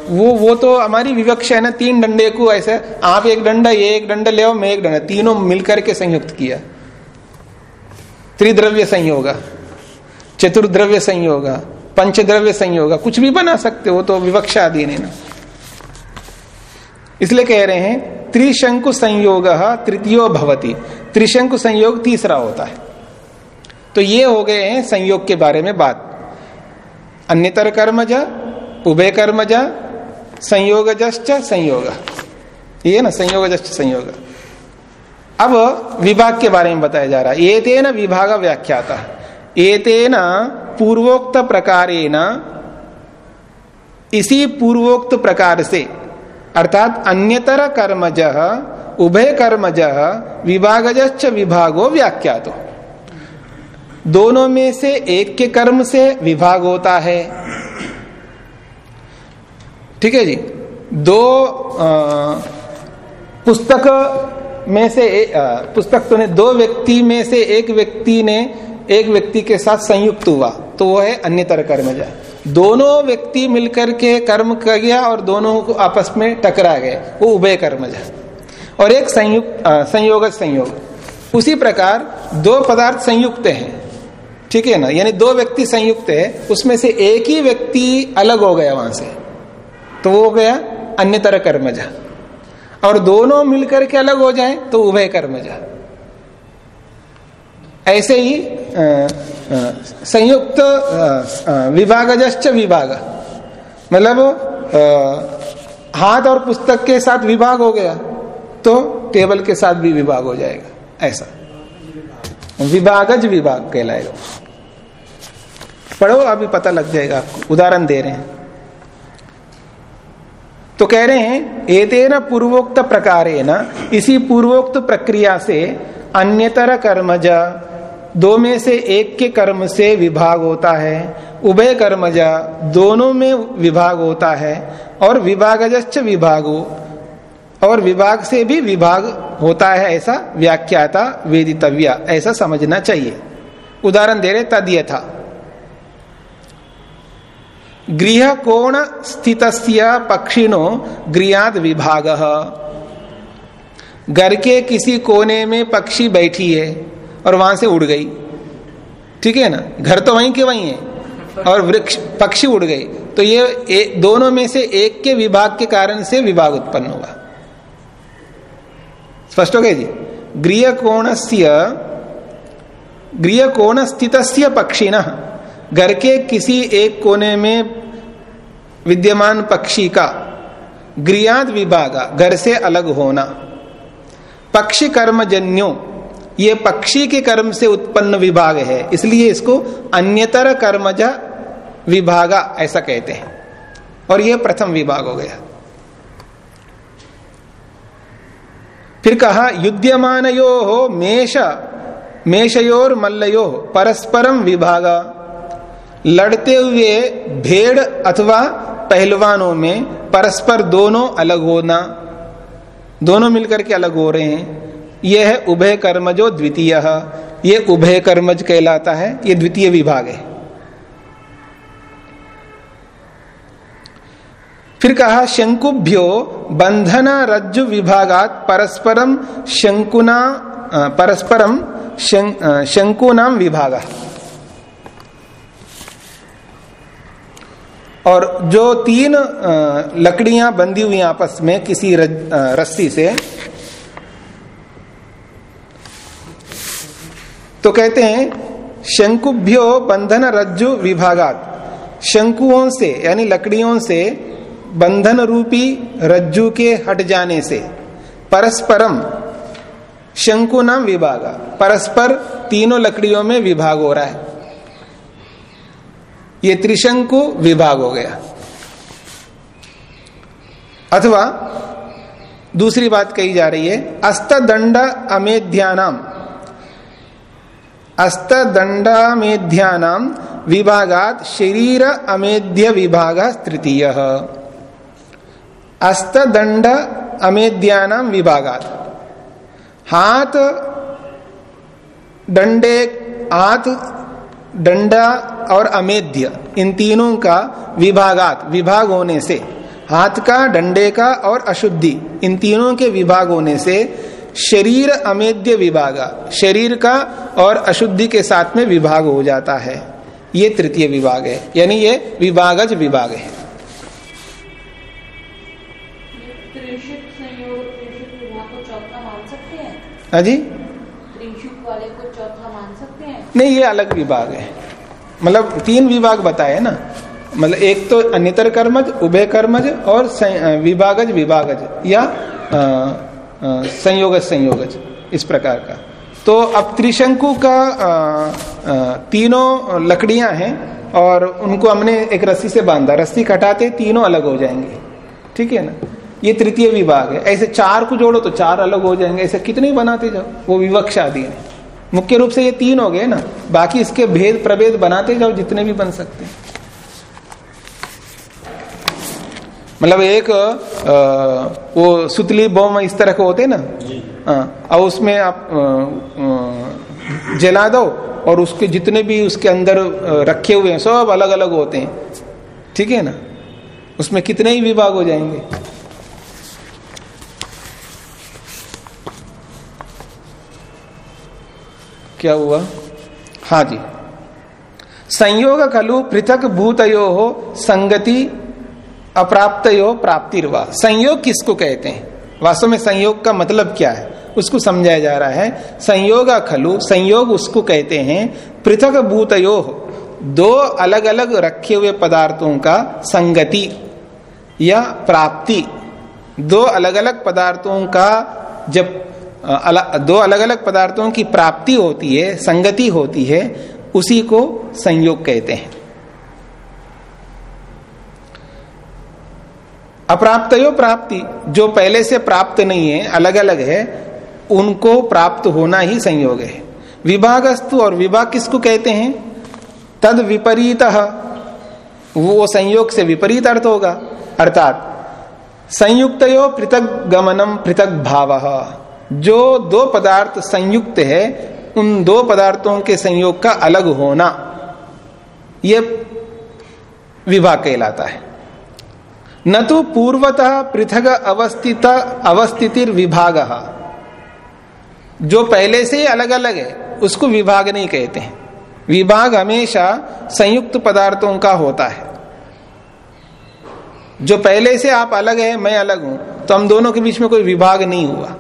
वो वो तो हमारी विवक्षा है ना, तीन डंडे को ऐसे, आप एक डंडा ये एक डंडा ले मैं एक डंडा, तीनों मिलकर के संयुक्त किया। त्रिद्रव्य संयोग, चतुर्द्रव्य संयोग, पंचद्रव्य संयोग, कुछ भी बना सकते हो तो विवक्षा आदि ने ना। इसलिए कह रहे हैं, त्रिशंकु संयोग, तृतीयो भवती। त्रिशंकु संयोग तीसरा होता है। तो ये हो गए हैं संयोग के बारे में बात। अन्यतर कर्मज, उभय कर्मज संयोग संयोग। ये ना संयोग संयोग। अब विभाग के बारे में बताया जा रहा है। ये तेना विभाग व्याख्याता। एतेन पूर्वोक्त प्रकारेण, इसी पूर्वोक्त प्रकार से, अर्थात अन्यतर कर्मज, उभय कर्मज विभागज विभागो व्याख्यातो। दोनों में से एक के कर्म से विभाग होता है। ठीक है जी? दो आ, पुस्तक में से आ, पुस्तक तो ने दो व्यक्ति में से एक व्यक्ति ने एक व्यक्ति के साथ संयुक्त हुआ तो वो है अन्यतर कर्मजा दोनों व्यक्ति मिलकर के कर्म कर गया और दोनों को आपस में टकरा गए वो उभय कर्मजा और एक संयुक्त संयोग संयोग। उसी प्रकार दो पदार्थ संयुक्त हैं। ठीक है ना? यानी दो व्यक्ति संयुक्त है, उसमें से एक ही व्यक्ति अलग हो गया वहाँ से। तो वो हो गया अन्य तरह कर्मजा। और दोनों मिलकर के अलग हो जाए तो उभय कर्मजा। ऐसे ही संयुक्त विभागजश्च विभाग। मतलब हाथ और पुस्तक के साथ विभाग हो गया तो टेबल के साथ भी विभाग हो जाएगा। ऐसा। विभागज विभाग कहलाएगा। पढ़ो, अभी पता लग जाएगा आपको। उदाहरण दे रहे हैं। तो कह रहे हैं, एतेन पूर्वोक्त प्रकार इसी पूर्वोक्त प्रक्रिया से अन्यतर कर्मज दो में से एक के कर्म से विभाग होता है, उभय कर्मजा दोनों में विभाग होता है, और विभागजश्च विभागो, और विभाग से भी विभाग होता है, ऐसा व्याख्याता, वेदितव्य, ऐसा समझना चाहिए। उदाहरण दे रहे तद था गृह कोण स्थित पक्षिणो गृहाद विभाग। घर के किसी कोने में पक्षी बैठी है और वहाँ से उड़ गई। ठीक है ना? घर तो वहीं के वहीं है। और वृक्ष पक्षी उड़ गई तो ये ए, दोनों में से एक के विभाग के कारण से विभाग उत्पन्न होगा स्पष्ट हो गया जी? गृह कोण गृह कोण स्थित पक्षी न घर के किसी एक कोने में विद्यमान पक्षी का गृहाद विभाग, घर से अलग होना। पक्षी कर्मजन्यो, ये पक्षी के कर्म से उत्पन्न विभाग है, इसलिए इसको अन्यतर कर्मज विभागा ऐसा कहते हैं। और यह प्रथम विभाग हो गया। फिर कहा युद्धमान यो हो मेष मेषयोर मल्लयो परस्परम विभागा। लड़ते हुए भेड़ अथवा पहलवानों में परस्पर दोनों अलग होना, दोनों मिलकर के अलग हो रहे हैं। यह है उभय कर्मजो द्वितीय, ये उभय कर्मज कहलाता है, ये द्वितीय विभाग है। फिर कहा, शंकुभ्यो बंधन रज्जु विभागात परस्परम शंकुना परस्परम शंकुनाम विभागा और जो तीन लकड़ियाँ बंधी हुई आपस में किसी रस्सी से तो कहते हैं, शंकुभ्यो बंधन रज्जु विभागात। शंकुओं से, यानी लकड़ियों से, बंधन रूपी रज्जु के हट जाने से, परस्परम, शंकु नाम विभागा। परस्पर तीनों लकड़ियों में विभाग हो रहा है। ये त्रिशंकु विभाग हो गया। अथवा दूसरी बात कही जा रही है अस्तदंड अमेध्यानाम। अस्तदंडामेध्यानाम विभागात शरीर अमेध्य विभाग तृतीय। अस्तदंड अमेध्यानाम विभागात। हाथ डंडे हाथ डंडा और अमेध्य इन तीनों का विभागात विभाग होने से हाथ का डंडे का और अशुद्धि इन तीनों के विभाग होने से शरीर अमेध्य विभागा शरीर का और अशुद्धि के साथ में विभाग हो जाता है। ये तृतीय विभाग है यानी ये विभागज विभाग है। अजी वाले को चौथा मान सकते हैं नहीं ये अलग विभाग है। मतलब तीन विभाग बताए ना। मतलब एक तो अन्यतर कर्मज उभय कर्मज और विभागज विभागज या संयोगज संयोगज इस प्रकार का। तो अब त्रिशंकु का आ, आ, तीनों लकड़ियाँ हैं और उनको हमने एक रस्सी से बांधा। रस्सी कटाते तीनों अलग हो जाएँगे। ठीक है ना? ये तृतीय विभाग है। ऐसे चार को जोड़ो तो चार अलग हो जाएँगे। ऐसे कितने बनाते जाओ? वो विवक्ष है। मुख्य रूप से ये तीन हो गए ना। बाकी इसके भेद प्रभेद बनाते जाओ जितने भी बन सकते हैं। मतलब एक आ, वो सुतली बम इस तरह के होते ना? हाँ, और उसमें आप आ, आ, जला दो और उसके जितने भी उसके अंदर रखे हुए हैं सब अलग अलग होते हैं। ठीक है ना? उसमें कितने ही विभाग हो जाएँगे। क्या हुआ? हाँ जी। संयोग खलु पृथक भूतयो हो संगति अप्राप्त यो प्राप्तिर्वा। संयोग किसको कहते हैं? वास्तव में संयोग का मतलब क्या है? उसको समझाया जा रहा है। संयोग खलु, संयोग उसको कहते हैं पृथक भूतयो। दो अलग अलग रखे हुए पदार्थों का संगति या प्राप्ति। दो अलग अलग पदार्थों का जब दो अलग अलग पदार्थों की प्राप्ति होती है, संगति होती है, उसी को संयोग कहते हैं। अप्राप्तो प्राप्ति, जो पहले से प्राप्त नहीं है अलग अलग है, उनको प्राप्त होना ही संयोग है। विभागस्तु और विभाग किसको कहते हैं? तद विपरीत, वो संयोग से विपरीत अर्थ होगा। अर्थात संयुक्त पृथक गमनम पृथक भाव जो दो पदार्थ संयुक्त है, उन दो पदार्थों के संयोग का अलग होना यह विभाग कहलाता है। न तो पूर्वतः पृथक अवस्थित अवस्थिति विभाग। जो पहले से ही अलग अलग है, उसको विभाग नहीं कहते हैं। विभाग हमेशा संयुक्त पदार्थों का होता है। जो पहले से आप अलग है, मैं अलग हूँ तो हम दोनों के बीच में कोई विभाग नहीं हुआ।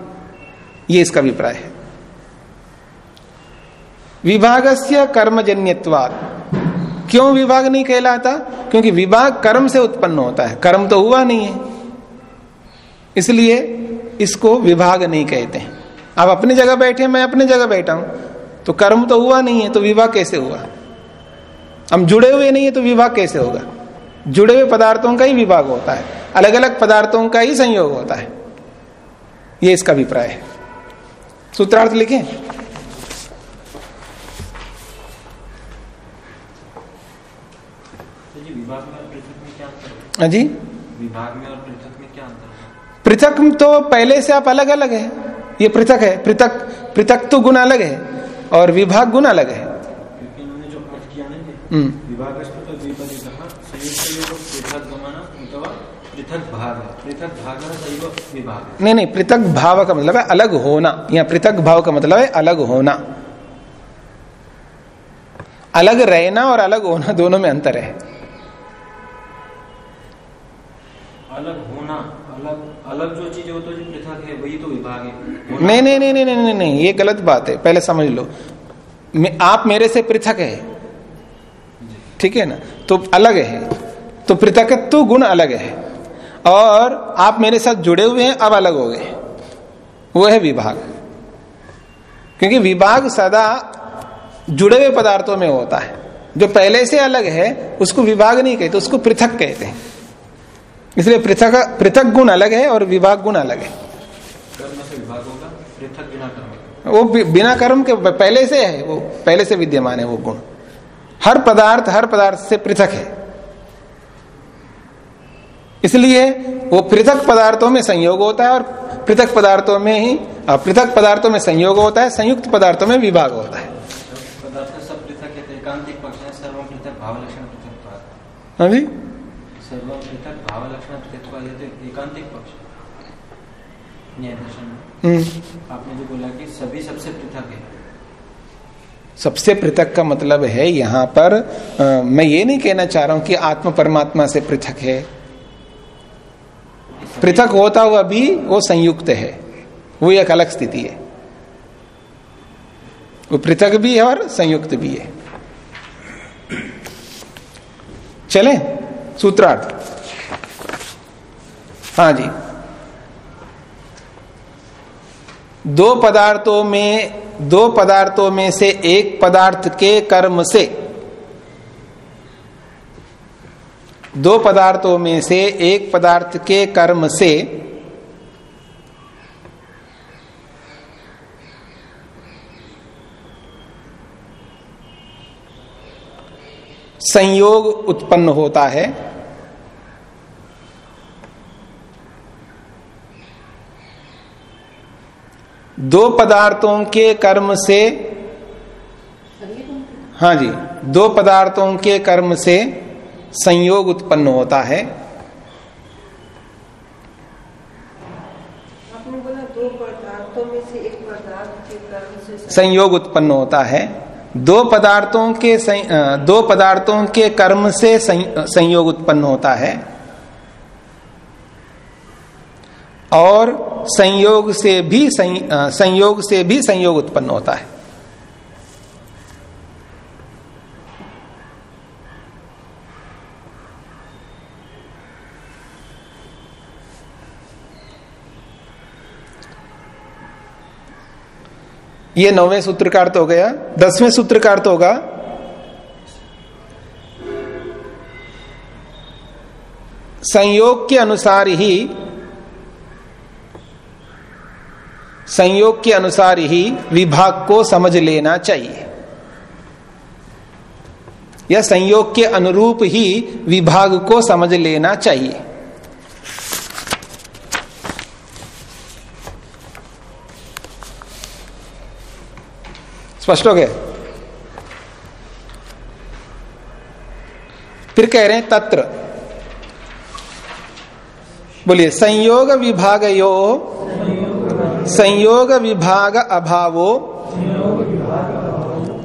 ये इसका अभिप्राय है। विभाग से कर्मजन्यवाद क्यों विभाग नहीं कहलाता? क्योंकि विभाग कर्म से उत्पन्न होता है। कर्म तो हुआ नहीं है। इसलिए इसको विभाग नहीं कहते हैं। आप अपनी जगह बैठे, मैं अपनी जगह बैठा हूँ तो कर्म तो हुआ नहीं है तो विवाह कैसे हुआ? हम जुड़े हुए नहीं है तो विवाह कैसे होगा? जुड़े हुए पदार्थों का ही विभाग होता है। अलग अलग पदार्थों का ही संयोग होता है। ये इसका अभिप्राय है। सूत्रार्थ लिखे। हाँ? जी? विभाग में और पृथक में क्या अंतर पृथक तो पहले से आप अलग अलग है। ये पृथक है पृथक पृथक तो गुण अलग है और विभाग गुण अलग है। हम्म। विभागस्तु तो योग पृथक भाग विभाग नहीं नहीं पृथक भाव का मतलब है अलग होना। या पृथक भाव का मतलब है अलग होना। अलग रहना और अलग होना दोनों में अंतर है। अलग होना अलग अलग जो चीज़ हो तो जो पृथक है वही तो विभाग है। नहीं नहीं नहीं नहीं नहीं नहीं नहीं ये गलत बात है। पहले समझ लो। आप मेरे से पृथक है। ठीक है ना? तो अलग है। तो पृथकत्व गुण अलग है। और आप मेरे साथ जुड़े हुए हैं, अब अलग हो गए। वो है विभाग। क्योंकि विभाग सदा जुड़े हुए पदार्थों में होता है। जो पहले से अलग है, उसको विभाग नहीं कहते, उसको पृथक कहते हैं। इसलिए पृथक पृथक गुण अलग है और विभाग गुण अलग है। वो बिना कर्म के पहले से है, वो, पहले से विद्यमान है वो गुण। हर पदार्थ हर पदार्थ से पृथक है। इसलिए वो पृथक पदार्थों में संयोग होता है और पृथक पदार्थों में ही पृथक पदार्थों में संयोग होता है संयुक्त पदार्थों में विभाग होता है। आपने जो? बोला कि सभी सबसे पृथक है सबसे पृथक का मतलब है यहाँ पर अ, मैं ये नहीं कहना चाह रहा हूँ कि आत्म परमात्मा से पृथक है। पृथक होता हुआ भी वो संयुक्त है। वो एक अलग स्थिति है। वो पृथक भी है और संयुक्त भी है। चले? सूत्रार्थ। हाँ जी। दो पदार्थों में, दो पदार्थों में से एक पदार्थ के कर्म से दो पदार्थों में से एक पदार्थ के कर्म से संयोग उत्पन्न होता है। दो पदार्थों के कर्म से हाँ जी, दो पदार्थों के कर्म से संयोग उत्पन्न होता है। संयोग उत्पन्न होता है। दो पदार्थों के दो पदार्थों के कर्म से संयोग उत्पन्न होता है। और संयोग से भी संयोग से भी संयोग उत्पन्न होता है। ये नौवें सूत्र का अर्थ हो गया, दसवें सूत्र का अर्थ होगा। संयोग के अनुसार ही, संयोग के अनुसार ही विभाग को समझ लेना चाहिए। या संयोग के अनुरूप ही विभाग को समझ लेना चाहिए। स्पष्ट हो गया। फिर कह रहे हैं तत्र। बोलिए, संयोग विभाग यो, संयोग विभाग अभावो,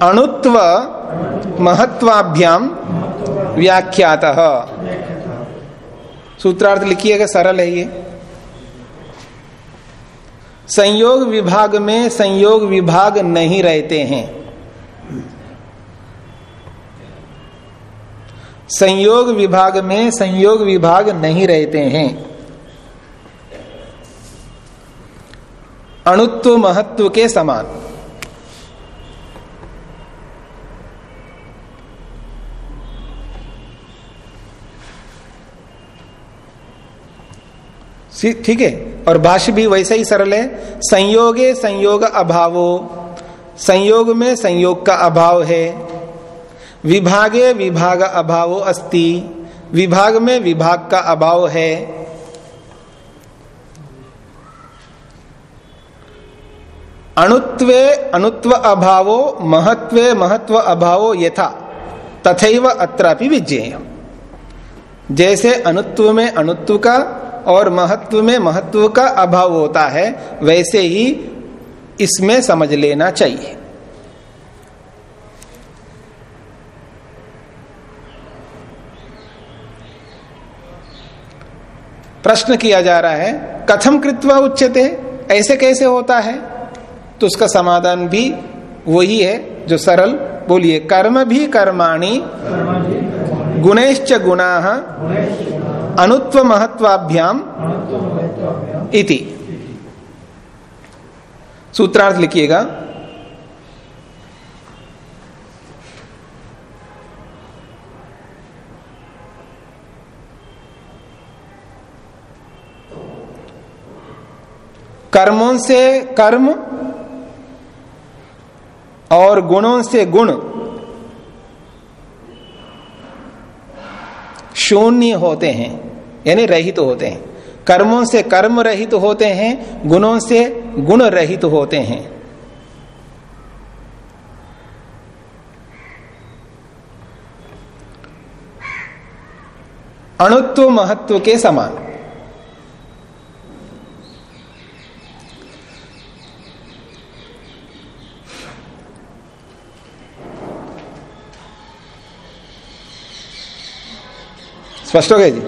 अणुत्व महत्वाभ्याम व्याख्यात। सूत्रार्थ लिखिएगा, सरल है ये। संयोग विभाग में संयोग विभाग नहीं रहते हैं। संयोग विभाग में संयोग विभाग नहीं रहते हैं। अणुत्व महत्व के समान। ठीक है? और भाष्य भी वैसे ही सरल है, संयोगे संयोग अभावो, संयोग में संयोग का अभाव है। विभागे विभाग अभावो अस्ति, विभाग में विभाग का अभाव है। अणुत्वे अणुत्व अभावो महत्वे महत्व अभावो यथा, तथैव अत्रापि विज्ञेय जैसे अणुत्व में अणुत्व का और महत्व में महत्व का अभाव होता है, वैसे ही इसमें समझ लेना चाहिए। प्रश्न किया जा रहा है, कथम कृत्वा उच्चते ऐसे कैसे होता है? तो उसका समाधान भी वही है, जो सरल बोलिए, कर्म भी कर्माणी गुणेश्च गुणा अनुत्व महत्वाभ्याम इति। सूत्रार्थ लिखिएगा कर्मों से कर्म और गुणों से गुण। शून्य होते हैं, यानी रहित तो होते हैं। कर्मों से कर्म रहित तो होते हैं, गुणों से गुण रहित तो होते हैं। अणुत्व महत्व के समान। स्पष्ट हो गए जी।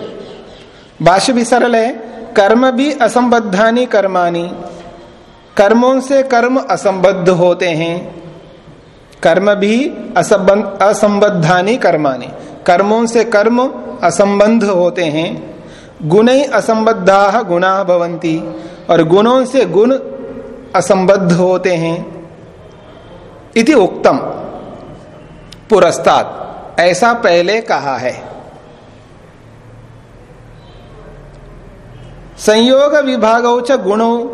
भाष्य भी सरल है, कर्म भी असंबद्धानी कर्मानी। कर्मों से कर्म असंबद्ध होते हैं, कर्म भी असंबद्धानी कर्मानी। कर्मों से कर्म असंबंध होते हैं, गुण असंबद्धा गुणा भवंती और गुणों से गुण असंबद्ध होते हैं। इति उक्तम। पुरस्ताद ऐसा पहले कहा है। संयोग विभाग च गुणों।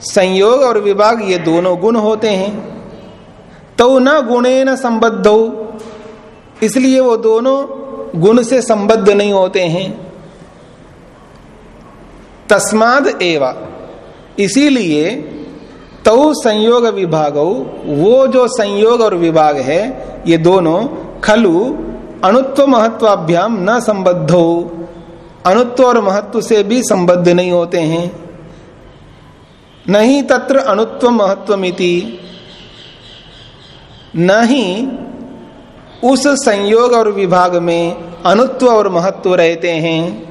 संयोग और विभाग ये दोनों गुण होते हैं। तो न गुणे न संबद्ध। हो इसलिए वो दोनों गुण से संबद्ध नहीं होते हैं। तस्माद एवा। इसीलिए तो संयोग विभाग। वो जो संयोग और विभाग है, ये दोनों खलु अणुत्व महत्वाभ्याम न संबद्ध। हो अणुत्व और महत्व से भी संबद्ध नहीं होते हैं। नहीं तत्र महत्व मिति। न ही उस संयोग और विभाग में अणुत्व और महत्व रहते हैं।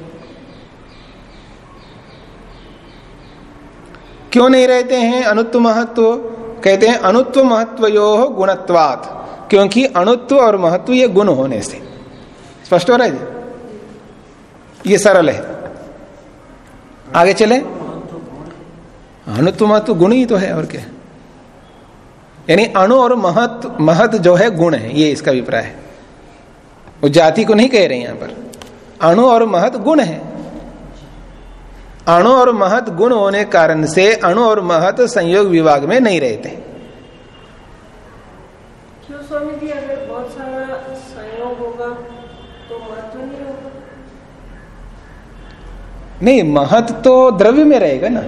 क्यों नहीं रहते हैं अणुत्व महत्व? कहते हैं अणुत्व महत्व यो गुणत्वात, क्योंकि अणुत्व और महत्व ये गुण होने से। स्पष्ट हो रहा है ये सरल है आगे चले। अणुत्व महत्व गुण ही तो है, और क्या? यानी अणु और महत्व महत जो है, गुण है, ये इसका अभिप्राय है। वो जाति को नहीं कह रहे यहाँ पर। अणु और महत गुण है। अणु और महत गुण होने कारण से अणु और महत संयोग विभाग में नहीं रहते। क्यों स्वामी जी, अगर बहुत सारा संयोग होगा तो महत्व नहीं होगा नहीं महत तो द्रव्य में रहेगा ना।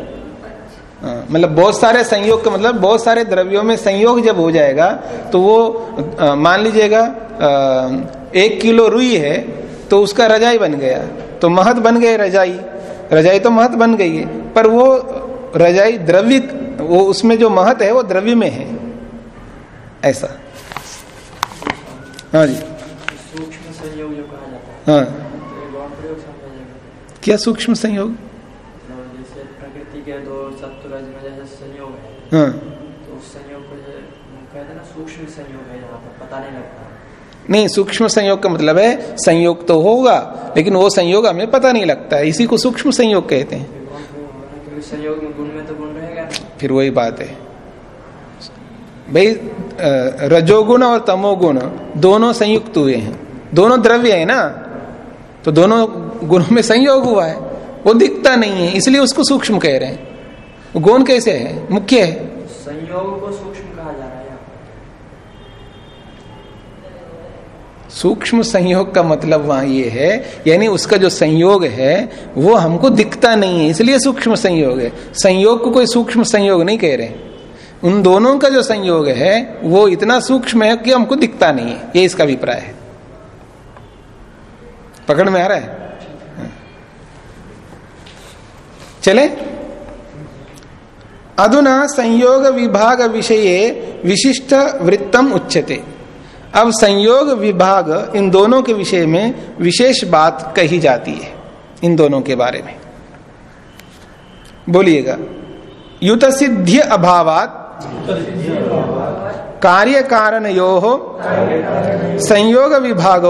हाँ, मतलब बहुत सारे संयोग का मतलब बहुत सारे द्रव्यों में संयोग जब हो जाएगा तो वो मान लीजिएगा एक किलो रुई है तो उसका रजाई बन गया। तो महत बन गए रजाई। रजाई तो महत बन गई है पर वो रजाई द्रव्य वो उसमें जो महत है वो द्रव्य में है। ऐसा। हाँ जी। सूक्ष्म संयोग जो कहा जाता है हाँ तो ये गौण प्रयोग समझा जाएगा क्या सूक्ष्म संयोग? जैसे प्रकृति के दो सत्वरज में जैसे संयोग है हाँ। तो उस संयोग को कहते ना सूक्ष्म संयोग है पता नहीं लगता। नहीं सूक्ष्म संयोग का मतलब है संयोग तो होगा लेकिन वो संयोग हमें पता नहीं लगता है। इसी को सूक्ष्म संयोग कहते हैं। संयोग में गुण में तो गुण रहेगा। फिर वही बात है। भाई रजोगुण और तमोगुण दोनों संयुक्त हुए हैं। दोनों द्रव्य है ना? तो दोनों गुणों में संयोग हुआ है वो दिखता नहीं है इसलिए उसको सूक्ष्म कह रहे हैं। गुण कैसे है? मुख्य है। संयोग को सूक्ष्म कहा जा रहा है सूक्ष्म संयोग का मतलब वहाँ ये है यानी उसका जो संयोग है वो हमको दिखता नहीं है इसलिए सूक्ष्म संयोग है। संयोग को कोई सूक्ष्म संयोग नहीं कह रहे उन दोनों का जो संयोग है वो इतना सूक्ष्म है कि हमको दिखता नहीं है ये इसका अभिप्राय है। पकड़ में आ रहा है? चले? अधुना संयोग विभाग विषय विशिष्ट वृत्तम उच्चते अब संयोग विभाग इन दोनों के विषय में विशेष बात कही जाती है, इन दोनों के बारे में। बोलिएगा युत सिद्धि अभावात कार्य कारण यो संयोग विभाग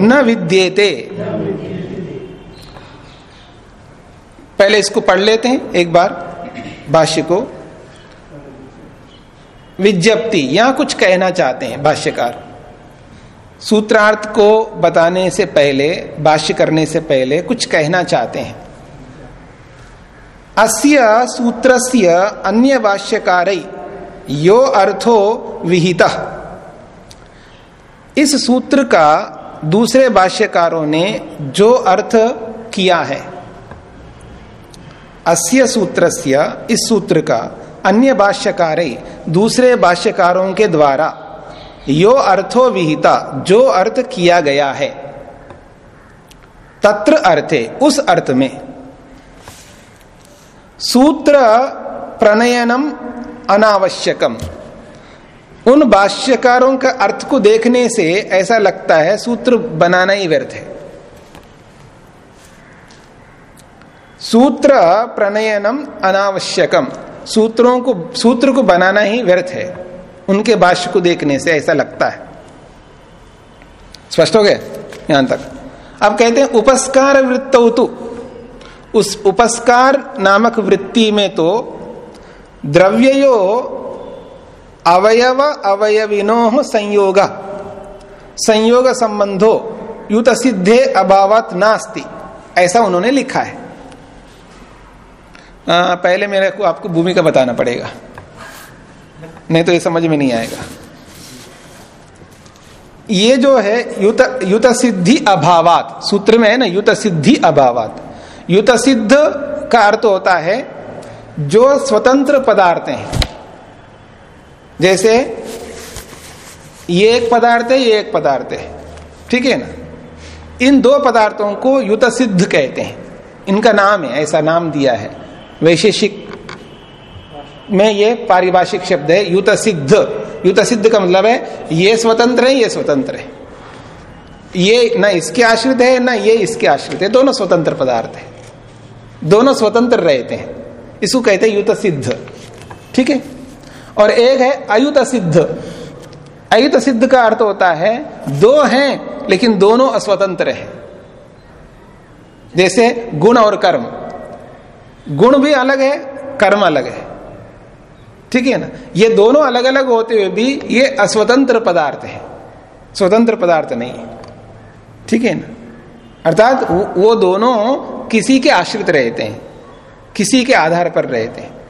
न विद्येते। पहले इसको पढ़ लेते हैं, एक बार, भाष्य को। विज्ञप्ति, यहाँ कुछ कहना चाहते हैं भाष्यकार। सूत्रार्थ को बताने से पहले, भाष्य करने से पहले कुछ कहना चाहते हैं। अस्य सूत्रस्य अन्य भाष्यकार, यो अर्थो विहित। इस सूत्र का दूसरे भाष्यकारों ने जो अर्थ किया है अस्य सूत्रस्य इस सूत्र का, अन्य भाष्यकार दूसरे भाष्यकारों के द्वारा, यो अर्थो विहिता, जो अर्थ किया गया है। तत्र अर्थे, उस अर्थ में। सूत्र प्रणयनम अनावश्यकम। उन भाष्यकारों का अर्थ को देखने से ऐसा लगता है, सूत्र बनाना ही व्यर्थ है। सूत्र प्रणयनम अनावश्यकम। सूत्रों को, सूत्र को बनाना ही व्यर्थ है। उनके भाष्य को देखने से ऐसा लगता है। स्पष्ट हो गया यहाँ तक? अब कहते हैं, उपस्कार वृत्तौतु उस उपस्कार नामक वृत्ति में तो द्रव्यो अवयव अवयविनो संयोग। संयोग संबंधो युत सिद्धे अभावत नास्ति। ऐसा उन्होंने लिखा है। आ, पहले मेरे को आपको भूमिका बताना पड़ेगा। नहीं तो ये समझ में नहीं आएगा। ये जो है युत युत सिद्धि अभावात सूत्र में है ना युत सिद्धि अभावात। युत सिद्ध का अर्थ होता है जो स्वतंत्र पदार्थ हैं। जैसे ये एक पदार्थ है ये एक पदार्थ है। ठीक है ना? इन दो पदार्थों को युत सिद्ध कहते हैं। इनका नाम है ऐसा नाम दिया है। वैशेषिक, में ये पारिभाषिक शब्द है युत सिद्ध युत सिद्ध का मतलब है, ये स्वतंत्र है, ये स्वतंत्र है। ये न इसके आश्रित है, न ये इसके आश्रित है, दोनों स्वतंत्र पदार्थ है। दोनों स्वतंत्र रहते हैं। इसको कहते हैं युत सिद्ध ठीक है? और एक है अयुत सिद्ध अयुत सिद्ध का अर्थ होता है, दो हैं, लेकिन दोनों अस्वतंत्र हैं। जैसे गुण और कर्म। गुण भी अलग है, कर्म अलग है। ठीक है ना? ये दोनों अलग अलग होते हुए भी ये अस्वतंत्र पदार्थ है। स्वतंत्र पदार्थ नहीं है। ठीक है ना? अर्थात वो दोनों किसी के आश्रित रहते हैं, किसी के आधार पर रहते हैं।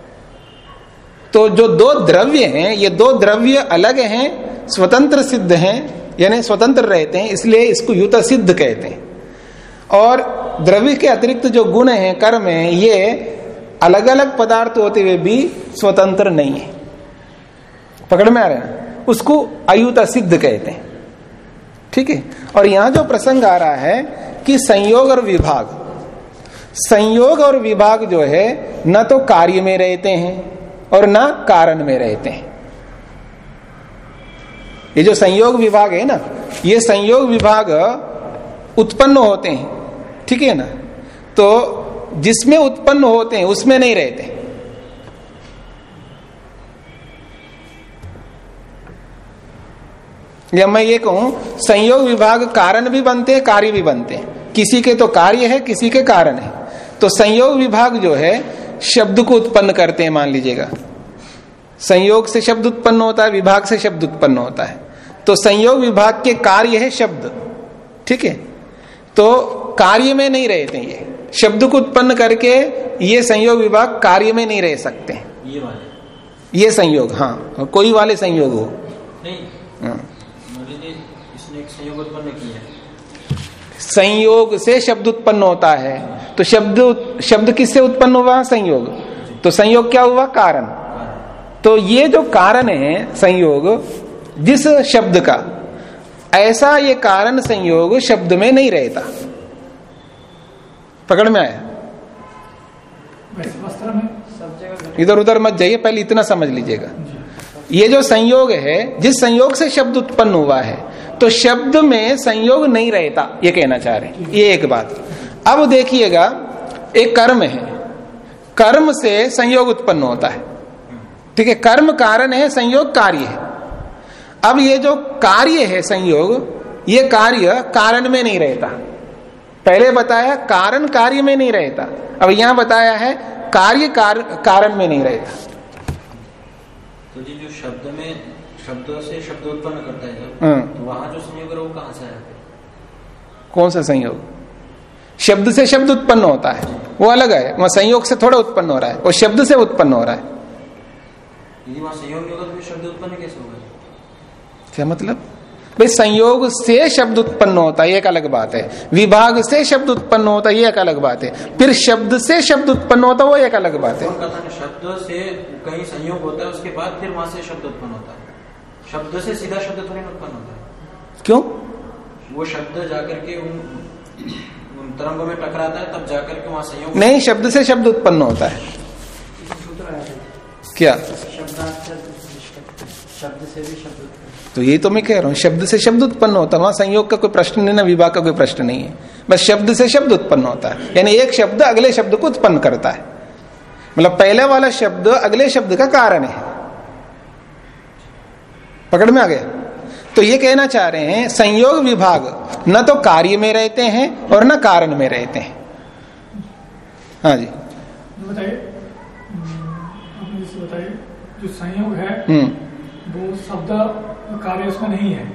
तो जो दो द्रव्य हैं, ये दो द्रव्य अलग हैं, स्वतंत्र सिद्ध हैं, यानी स्वतंत्र रहते हैं, इसलिए इसको युत सिद्ध कहते हैं। और द्रव्य के अतिरिक्त जो गुण हैं, कर्म है, ये अलग अलग पदार्थ होते हुए भी स्वतंत्र नहीं है। पकड़ में आ रहे हैं? उसको अयुत सिद्ध कहते हैं। ठीक है? और यहाँ जो प्रसंग आ रहा है कि संयोग और विभाग। संयोग और विभाग जो है, न तो कार्य में रहते हैं और न कारण में रहते हैं। ये जो संयोग विभाग है ना, ये संयोग विभाग उत्पन्न होते हैं। ठीक है ना? तो जिसमें उत्पन्न होते हैं, उसमें नहीं रहते। या मैं ये कहूँ, संयोग विभाग कारण भी बनते हैं, कार्य भी बनते हैं। किसी के तो कार्य है, किसी के कारण है। तो संयोग विभाग जो है, शब्द को उत्पन्न करते हैं, मान लीजिएगा। संयोग से शब्द उत्पन्न होता है, विभाग से शब्द उत्पन्न होता है। तो संयोग विभाग के कार्य है शब्द। ठीक है? तो कार्य में नहीं रहते ये। शब्द को उत्पन्न करके ये संयोग विभाग कार्य में नहीं रह सकते। ये वाले। ये संयोग हाँ कोई वाले संयोग हो। हाँ। है। संयोग से शब्द उत्पन्न होता है। तो शब्द शब्द किससे उत्पन्न हुआ? संयोग। तो संयोग क्या हुआ? कारण। तो ये जो कारण है संयोग जिस शब्द का ऐसा ये कारण संयोग शब्द में नहीं रहता। पकड़ में आया? इधर उधर मत जाइए, पहले इतना समझ लीजिएगा। ये जो संयोग है, जिस संयोग से शब्द उत्पन्न हुआ है तो शब्द में संयोग नहीं रहता, ये कहना चाह रहे ये एक बात। अब देखिएगा, एक कर्म है। कर्म से संयोग उत्पन्न होता है। ठीक है, कर्म कारण है, संयोग कार्य है। अब ये जो कार्य है संयोग ये कार्य कारण में नहीं रहता। पहले बताया कारण कार्य में नहीं रहता। अब यहाँ बताया है कार्य कार, कारण में नहीं रहता। तो जी जो शब्द में शब्दों से शब्द उत्पन्न करता है हम्म। तो वहाँ जो संयोग है वो कहाँ से आया? कौन सा संयोग? शब्द से शब्द उत्पन्न होता है। वो अलग है। वह संयोग से थोड़ा उत्पन्न हो रहा है। वो शब्द से उत्पन्न हो रहा है। यदि वहाँ संयोग नहीं होगा तो शब्द उत्पन्न कैसे होगा? क्या मतलब? भाई संयोग से शब्द उत्पन्न होता है एक अलग बात है। विभाग से शब्द उत्पन्न होता है ये एक अलग बात है। फिर शब्द से शब्द उत्पन्न होता है वो एक अलग बात है। कौन कहता है शब्द से कहीं संयोग होता है उसके बाद फिर वहाँ से शब्द उत्पन्न होता है। शब्द से सीधा शब्द थोड़ी उत्पन्न होता है। क्यों? वो शब्द जाकर के उन उन तरंगों में टकराता है तब जाकर के वहाँ संयोग नहीं शब्द से शब्द उत्पन्न होता है। क्या? शब्दार्थ शब्द से भी शब्द तो ये तो मैं कह रहा हूँ शब्द से शब्द उत्पन्न होता है। वहाँ संयोग का कोई प्रश्न नहीं ना विभाग का कोई प्रश्न नहीं है। बस शब्द से शब्द उत्पन्न होता है। यानी एक शब्द अगले शब्द को उत्पन्न करता है। मतलब पहले वाला शब्द अगले शब्द का कारण है। पकड़ में आ गया? तो ये कहना चाह रहे हैं संयोग विभाग न तो कार्य में रहते हैं और न कारण में रहते हैं। हाँ जी। बताइए। हम्म, जो संयोग है हम्म। वो शब्द कार्य उसमें नहीं है।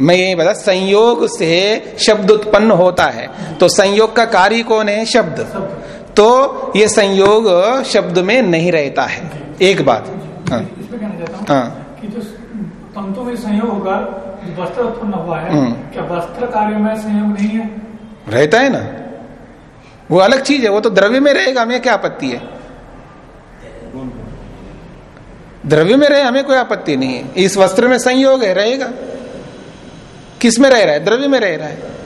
मैं यही बता संयोग से शब्द उत्पन्न होता है। तो संयोग का कार्य कौन है? शब्द। तो ये संयोग शब्द में नहीं रहता है। एक बात। हाँ। हूँ हाँ। कि जो तंतु में संयोग होगा वस्त्र उत्पन्न हुआ है हम्म। क्या वस्त्र कार्य में संयोग नहीं है? रहता है ना। वो अलग चीज़ है वो तो द्रव्य में रहेगा हमें क्या आपत्ति है? द्रव्य में रहे हमें कोई आपत्ति नहीं है। इस वस्त्र में संयोग है रहेगा। किसमें रह रहा है? द्रव्य में रह रहा है।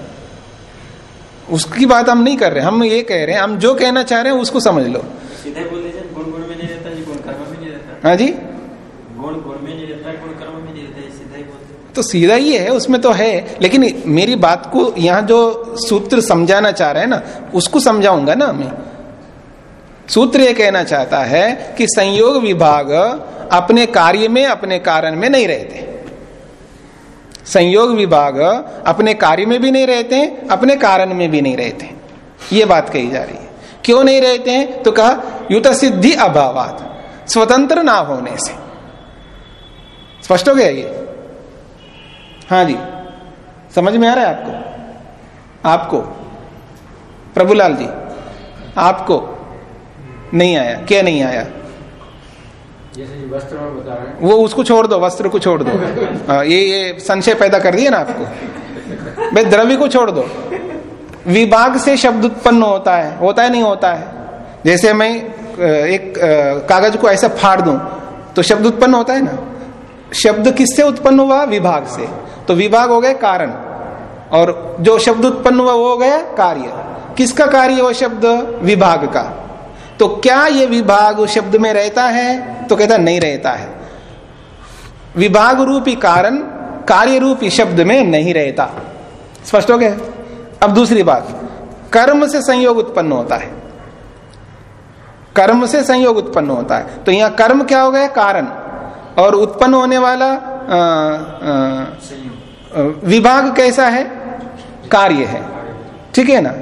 उसकी बात हम नहीं कर रहे हम ये कह रहे हैं हम जो कहना चाह रहे हैं उसको समझ लो। सीधे बोल दीजिए गुण गुण में नहीं रहता जी गुण कर्म में नहीं रहता। हाँ जी। गुण गुण में नहीं रहता गुण कर्म में नहीं रहता सीधा ही बोलते तो सीधा ही है उसमें तो है लेकिन मेरी बात को यहाँ जो सूत्र समझाना चाह रहे हैं ना उसको समझाऊँगा ना मैं। सूत्र ये कहना चाहता है कि संयोग विभाग अपने कार्य में, अपने कारण में नहीं रहते। संयोग विभाग अपने कार्य में भी नहीं रहते, अपने कारण में भी नहीं रहते। ये बात कही जा रही है। क्यों नहीं रहते हैं? तो कहा युत सिद्धि अभावात, स्वतंत्र ना होने से। स्पष्ट हो गया ये? हाँ जी। समझ में आ रहा है आपको? आपको? प्रभुलाल जी, आपको? नहीं आया क्या नहीं आया? वस्त्र बता वो उसको छोड़ दो वस्त्र को छोड़ दो। हाँ, ये ये संशय पैदा कर दिया ना आपको? भाई द्रव्य को छोड़ दो। विभाग से शब्द उत्पन्न होता है होता है नहीं होता है? जैसे मैं एक कागज़ को ऐसा फाड़ दूँ तो शब्द उत्पन्न होता है ना? शब्द किससे उत्पन्न हुआ? विभाग से। तो विभाग हो गए कारण। और जो शब्द उत्पन्न हुआ वो हो गया कार्य। किसका कार्य वो शब्द? विभाग का। तो क्या ये विभाग शब्द में रहता है? तो कहता नहीं रहता है। विभाग रूपी कारण कार्य रूपी शब्द में नहीं रहता। स्पष्ट हो गया? अब दूसरी बात। कर्म से संयोग उत्पन्न होता है। कर्म से संयोग उत्पन्न होता है। तो यहाँ कर्म क्या हो गया? कारण। और उत्पन्न होने वाला संयोग अ, विभाग कैसा है? कार्य है। ठीक है ना?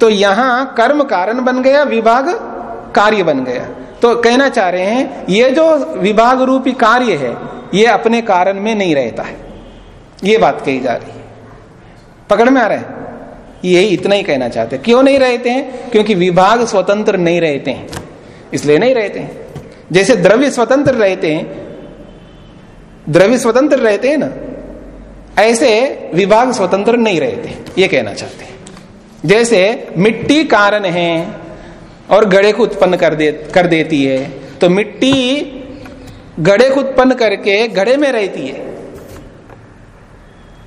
तो यहाँ कर्म कारण बन गया विभाग कार्य बन गया। तो कहना चाह रहे हैं, ये जो विभाग रूपी कार्य है, ये अपने कारण में नहीं रहता है। ये बात कही जा रही है। पकड़ में आ रहा है? यही इतना ही कहना चाहते हैं। क्यों नहीं रहते हैं? क्योंकि विभाग स्वतंत्र नहीं रहते हैं। इसलिए नहीं रहते हैं। जैसे द्रव्य स्वतंत्र रहते हैं, द्रव्य स्वतंत्र रहते हैं ना, ऐसे विभाग स्वतंत्र नहीं रहते, ये कहना चाहते हैं। जैसे मिट्टी कारण है और गड़े को उत्पन्न कर दे, कर देती है। तो मिट्टी घड़े को उत्पन्न करके घड़े में रहती है।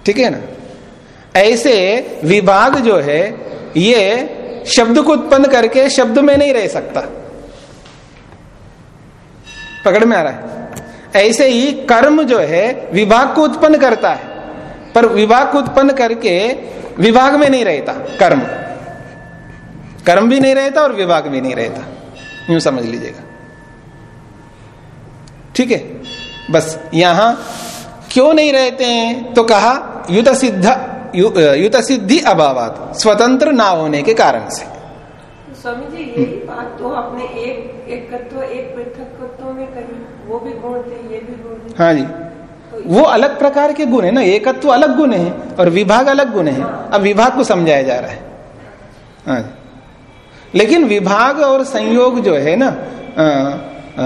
ठीक है ना? ऐसे विभाग जो है, ये शब्द को उत्पन्न करके शब्द में नहीं रह सकता। पकड़ में आ रहा है? ऐसे ही कर्म जो है, विभाग को उत्पन्न करता है। पर विभाग को उत्पन्न करके विभाग में नहीं रहता कर्म। कर्म भी नहीं रहता और विभाग भी नहीं रहता। यूँ समझ लीजिएगा। ठीक है? बस यहाँ क्यों नहीं रहते हैं? तो कहा युत सिद्ध यु, युत सिद्धि अभावात स्वतंत्र ना होने के कारण से। स्वामी जी यही बात तो आपने एक एक तत्व एक में कही। वो भी गुण थे ये भी गुण थे। हाँ जी। तो वो अलग प्रकार के गुण है ना एकत्व अलग गुण है और विभाग अलग गुण है। अब विभाग को समझाया जा रहा है। हाँ जी। लेकिन विभाग और संयोग जो है ना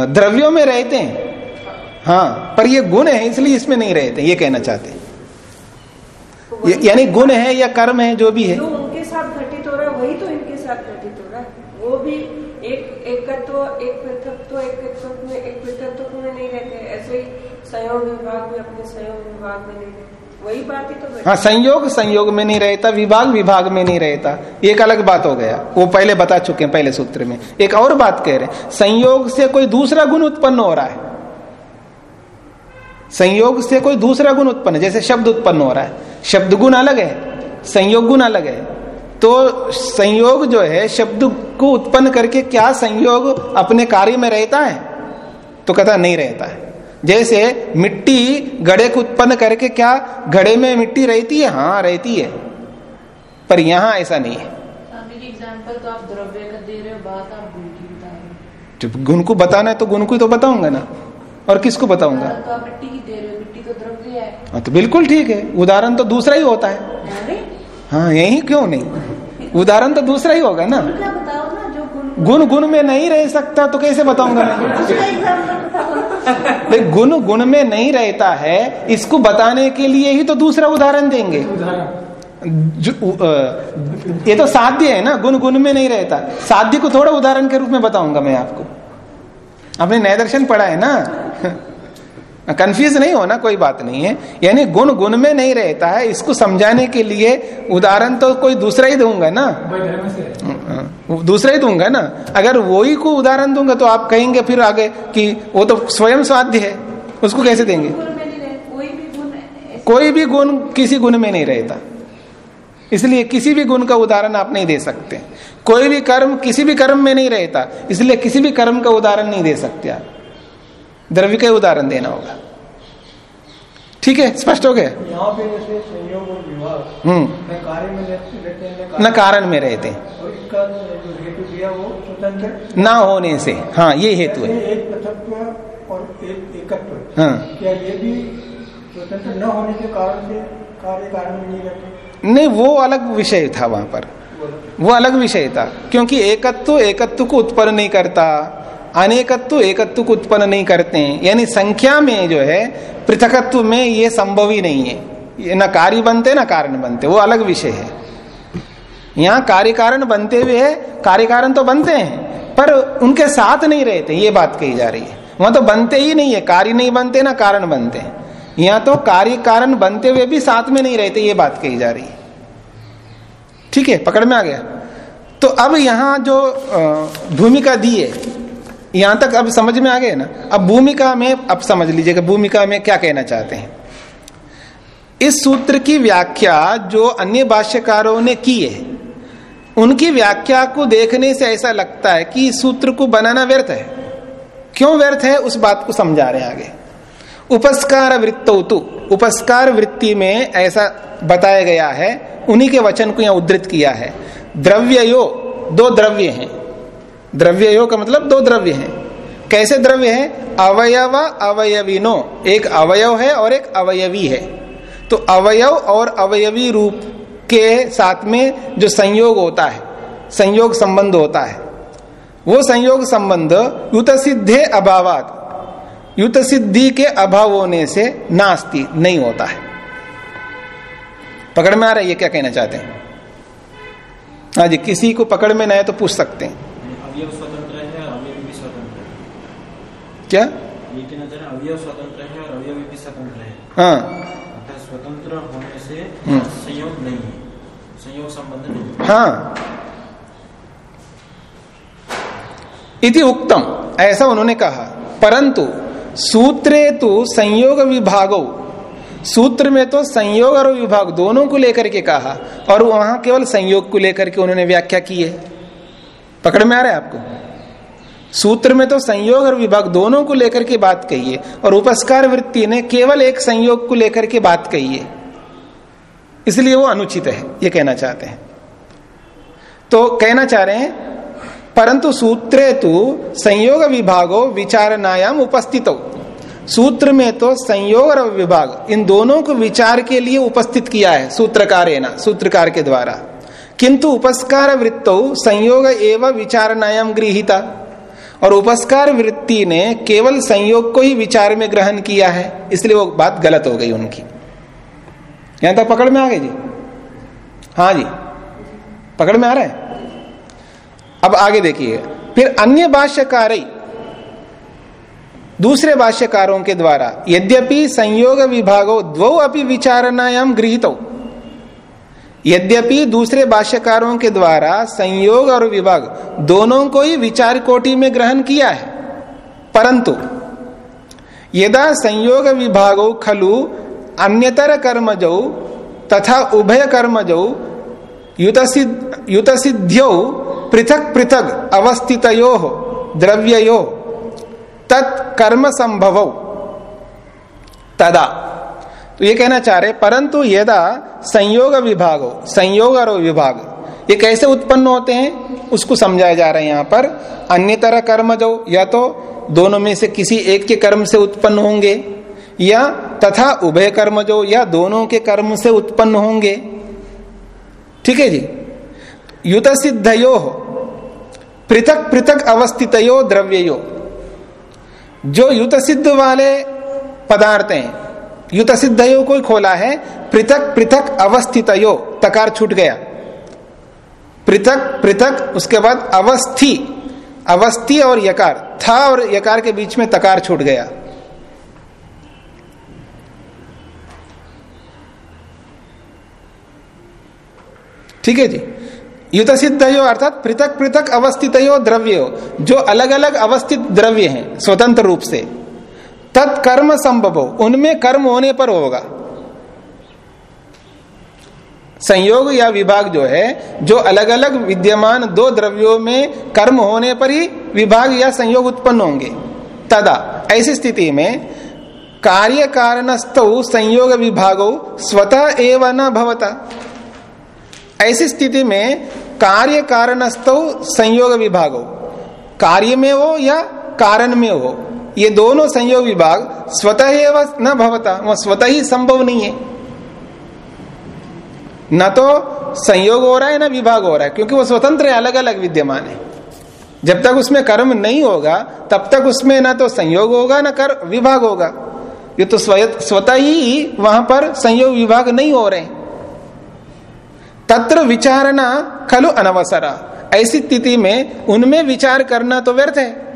द्रव्यों में रहते हैं। हाँ पर ये गुण है, इसलिए इसमें नहीं रहते, ये कहना चाहते हैं। तो यानी गुण है या कर्म है, जो भी है। जो उनके साथ घटित हो रहा है, वही तो इनके साथ घटित हो रहा है। वो भी एक, एकत्व, एक पृथकत्व, एक पृथक में, एक पृथकत्व में नहीं रहते, ऐसे ही संयोग विभाग में अपने संयोग विभाग में नहीं रहते। वही बात ही तो हाँ संयोग संयोग में नहीं रहता, विभाग विभाग में नहीं रहता। एक अलग बात हो गया। वो पहले बता चुके हैं, पहले सूत्र में। एक और बात कह रहे हैं, संयोग से कोई दूसरा गुण उत्पन्न हो रहा है। संयोग से कोई दूसरा गुण उत्पन्न, जैसे शब्द उत्पन्न हो रहा है। शब्द गुण अलग है, संयोग गुण अलग है। तो संयोग जो है, शब्द को उत्पन्न करके क्या संयोग अपने कार्य में रहता है? तो कहता नहीं रहता है। जैसे मिट्टी घड़े को उत्पन्न करके क्या? घड़े में मिट्टी रहती है? हाँ रहती है। पर यहाँ ऐसा नहीं है। तो आप द्रव्य का दे रहे हो बात आप गुण की बता रहे हो। जब गुण को बताना है तो गुण को ही तो बताऊँगा ना। और किसको बताऊँगा? तो आप मिट्टी की दे रहे हो मिट्टी तो द्रव्य है। हाँ तो बिल्कुल ठीक है। उदाहरण तो दूसरा ही होता है। हाँ यही क्यों नहीं? उदाहरण तो दूसरा ही होगा ना। ना? गुण गुण में नहीं रह सकता तो कैसे बताऊँगा? मैं गुण गुण में नहीं रहता है, इसको बताने के लिए ही तो दूसरा उदाहरण देंगे। ये तो साध्य है ना गुण गुण में नहीं रहता। साध्य को थोड़ा उदाहरण के रूप में बताऊँगा मैं आपको। आपने न्याय दर्शन पढ़ा है ना? कंफ्यूज नहीं होना कोई बात नहीं है। यानी गुण गुण में नहीं रहता है इसको समझाने के लिए उदाहरण तो कोई दूसरा ही दूँगा ना। है। दूसरा ही दूँगा ना। अगर वो ही को उदाहरण दूँगा तो आप कहेंगे फिर आगे कि वो तो स्वयं स्वाध्य है उसको कैसे देंगे? कोई भी गुण किसी गुण में नहीं रहता। इसलिए किसी भी गुण का उदाहरण आप नहीं दे सकते। कोई भी कर्म किसी भी कर्म में नहीं रहता इसलिए किसी भी कर्म का उदाहरण नहीं दे सकते आप। द्रव्य का उदाहरण देना होगा। ठीक है? स्पष्ट हो गया? हम्म। न कारण में रहते हैं। और इसका जो हेतु दिया वो स्वतंत्र ना होने से। हाँ ये हेतु है। एक और एक हाँ। क्या ये भी स्वतंत्र न होने के कारण से कार्य कारण में नहीं रहते? नहीं वो अलग विषय था वहाँ पर। वो अलग विषय था क्योंकि एकत्व एकत्व को उत्पन्न नहीं करता। अनेकत्व एकत्व को उत्पन्न नहीं करते हैं। यानी संख्या में जो है, पृथकत्व में ये संभव ही नहीं है। ये न कार्य बनते, न कारण बनते, वो अलग विषय है। यहाँ कार्य कारण बनते हुए है, कार्य कारण तो बनते हैं, पर उनके साथ नहीं रहते, ये बात कही जा रही है। वहाँ तो बनते ही नहीं है, कार्य नहीं बनते, ना कारण बनते हैं। यहाँ तो कार्य कारण बनते हुए भी साथ में नहीं रहते, ये बात कही जा रही है। ठीक है, पकड़ में आ गया। तो अब यहाँ जो भूमिका दी है यहाँ तक अब समझ में आ गए ना? अब भूमिका में, अब समझ लीजिएगा, भूमिका में क्या कहना चाहते हैं? इस सूत्र की व्याख्या जो अन्य भाष्यकारों ने की है, उनकी व्याख्या को देखने से ऐसा लगता है कि इस सूत्र को बनाना व्यर्थ है। क्यों व्यर्थ है? उस बात को समझा रहे आगे। उपस्कार वृत्तो तो। उपस्कार वृत्ति में ऐसा बताया गया है, उन्हीं के वचन को यहाँ उद्धृत किया है। द्रव्ययो दो द्रव्य हैं। द्रव्ययो का मतलब दो द्रव्य हैं। कैसे द्रव्य है? अवयव, अवयविनो। एक अवयव है और एक अवयवी है। तो अवयव और अवयवी रूप के साथ में जो संयोग होता है, संयोग संबंध होता है, वो संयोग संबंध युत सिद्धे अभावात। युत सिद्धि के अभाव होने से नास्ती, नहीं होता है। पकड़ में आ रहा है, ये क्या कहना चाहते हैं? हाँ जी, किसी को पकड़ में ना तो पूछ सकते हैं। अवयव स्वतंत्र है अवयव भी स्वतंत्र है। क्या? ये कहना चाह रहे अवयव स्वतंत्र है और अवयव भी स्वतंत्र है। हाँ। अर्थात स्वतंत्र होने से हम्म। संयोग नहीं है। संयोग संबंध नहीं हाँ। इति उक्तम। ऐसा उन्होंने कहा। परंतु सूत्रे तो संयोग विभागो। सूत्र में तो संयोग और विभाग दोनों को लेकर के कहा। और वहाँ केवल संयोग को लेकर के उन्होंने व्याख्या की है। पकड़ में आ रहा है आपको? सूत्र में तो संयोग और विभाग दोनों को लेकर के बात कही है और उपस्कार वृत्ति ने केवल एक संयोग को लेकर के बात कही है। इसलिए वो अनुचित है, ये कहना चाहते हैं। तो कहना चाह रहे हैं, परंतु सूत्रे तो संयोग विभागो विचारनायाम उपस्थित हो। सूत्र में तो संयोग और विभाग इन दोनों को विचार के लिए उपस्थित किया है सूत्रकार सूत्रकार के द्वारा। किंतु उपस्कार वृत्तो संयोग एवं विचारनायाम गृहिता। और उपस्कार वृत्ति ने केवल संयोग को ही विचार में ग्रहण किया है, इसलिए वो बात गलत हो गई उनकी। यहाँ तक पकड़ में आ गई जी? हाँ जी। पकड़ में आ रहा है? अब आगे देखिए। फिर अन्य भाष्यकार, दूसरे भाष्यकारों के द्वारा, यद्यपि संयोग विभागो द्वौ अपि विचारणायाम गृहित। यद्यपि दूसरे भाष्यकारों के द्वारा संयोग और विभाग दोनों को ही विचार कोटि में ग्रहण किया है, परंतु यदा संयोग विभागो खलु अन्यतर कर्मजौ तथा उभय कर्मजौ युत सिद्ध्यौ पृथक पृथक अवस्थितयो द्रव्यो तत्कर्म संभव। तदा तो ये कहना चाह रहे, परंतु यदा संयोग विभाग हो संयोग और विभाग, ये कैसे उत्पन्न होते हैं, उसको समझाया जा रहा है यहाँ पर। अन्य तरह कर्म जो या तो दोनों में से किसी एक के कर्म से उत्पन्न होंगे, या तथा उभय कर्म जो या दोनों के कर्म से उत्पन्न होंगे। ठीक है जी? युत सिद्धयो पृथक पृथक अवस्थितयो द्रव्यो जो युत सिद्ध वाले पदार्थ हैं युत सिद्धयो को खोला है? पृथक पृथक अवस्थितयो। तकार छूट गया। पृथक पृथक, उसके बाद अवस्थी। अवस्थी और यकार। था और यकार के बीच में तकार छूट गया। ठीक है जी? युत सिद्धयो अर्थात पृथक पृथक अवस्थित द्रव्य। जो अलग अलग अवस्थित द्रव्य हैं, स्वतंत्र रूप से। तत्कर्म संभव। हो उनमें कर्म होने पर होगा। संयोग या विभाग जो है, जो अलग अलग विद्यमान दो द्रव्यों में कर्म होने पर ही विभाग या संयोग उत्पन्न होंगे। तदा, ऐसी स्थिति में कार्य कारणस्थ संयोग विभागो स्वतः एवं न भवता। ऐसी स्थिति में कार्य कारणस्थ संयोग विभाग। कार्य में हो या कारण में हो। ये दोनों संयोग विभाग स्वतः न भवता, वह स्वतः ही संभव नहीं है। न तो संयोग हो रहा है, ना विभाग हो रहा है, क्योंकि वो स्वतंत्र है अलग अलग विद्यमान है। जब तक उसमें कर्म नहीं होगा, तब तक उसमें ना तो संयोग होगा, ना कर, विभाग होगा। ये तो स्वतः ही वहाँ पर संयोग विभाग नहीं हो रहे। तत्र विचारणा खलु अनवसरा। ऐसी स्थिति में उनमें विचार करना तो व्यर्थ है।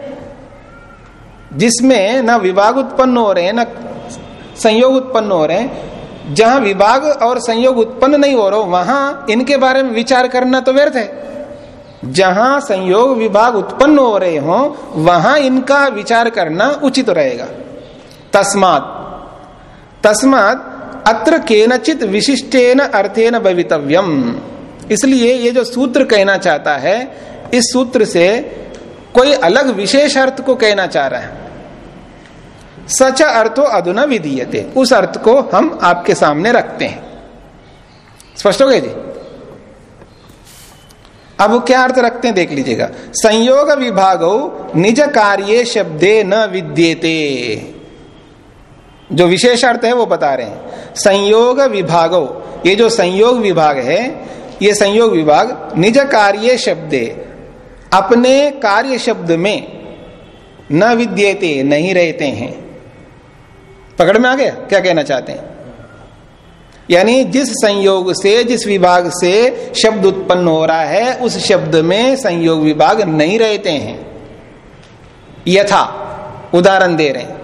जिसमें न विभाग उत्पन्न हो रहे हैं, न संयोग उत्पन्न हो रहे हैं। जहाँ विभाग और संयोग उत्पन्न नहीं हो रहा, वहाँ इनके बारे में विचार करना तो व्यर्थ है। जहाँ संयोग विभाग उत्पन्न हो रहे हो, वहाँ इनका विचार करना उचित रहेगा। तस्मात। तस्मात अत्र केनचित विशिष्टेन अर्थेन भवितव्यम। इसलिए ये जो सूत्र कहना चाहता है, इस सूत्र से कोई अलग विशेष अर्थ को कहना चाह रहा है। सच अर्थो अधुना विधीयते। उस अर्थ को हम आपके सामने रखते हैं। स्पष्ट हो गए जी? अब क्या अर्थ रखते हैं देख लीजिएगा। संयोग विभाग निज कार्य शब्दे न विद्येते। जो विशेष अर्थ है वो बता रहे हैं। संयोग विभागो। ये जो संयोग विभाग है, ये संयोग विभाग निज कार्य शब्दे अपने कार्य शब्द में न विद्यते, नहीं रहते हैं। पकड़ में आ गया? क्या कहना चाहते हैं? यानी जिस संयोग से, जिस विभाग से शब्द उत्पन्न हो रहा है, उस शब्द में संयोग विभाग नहीं रहते हैं। यथा, उदाहरण दे रहे हैं,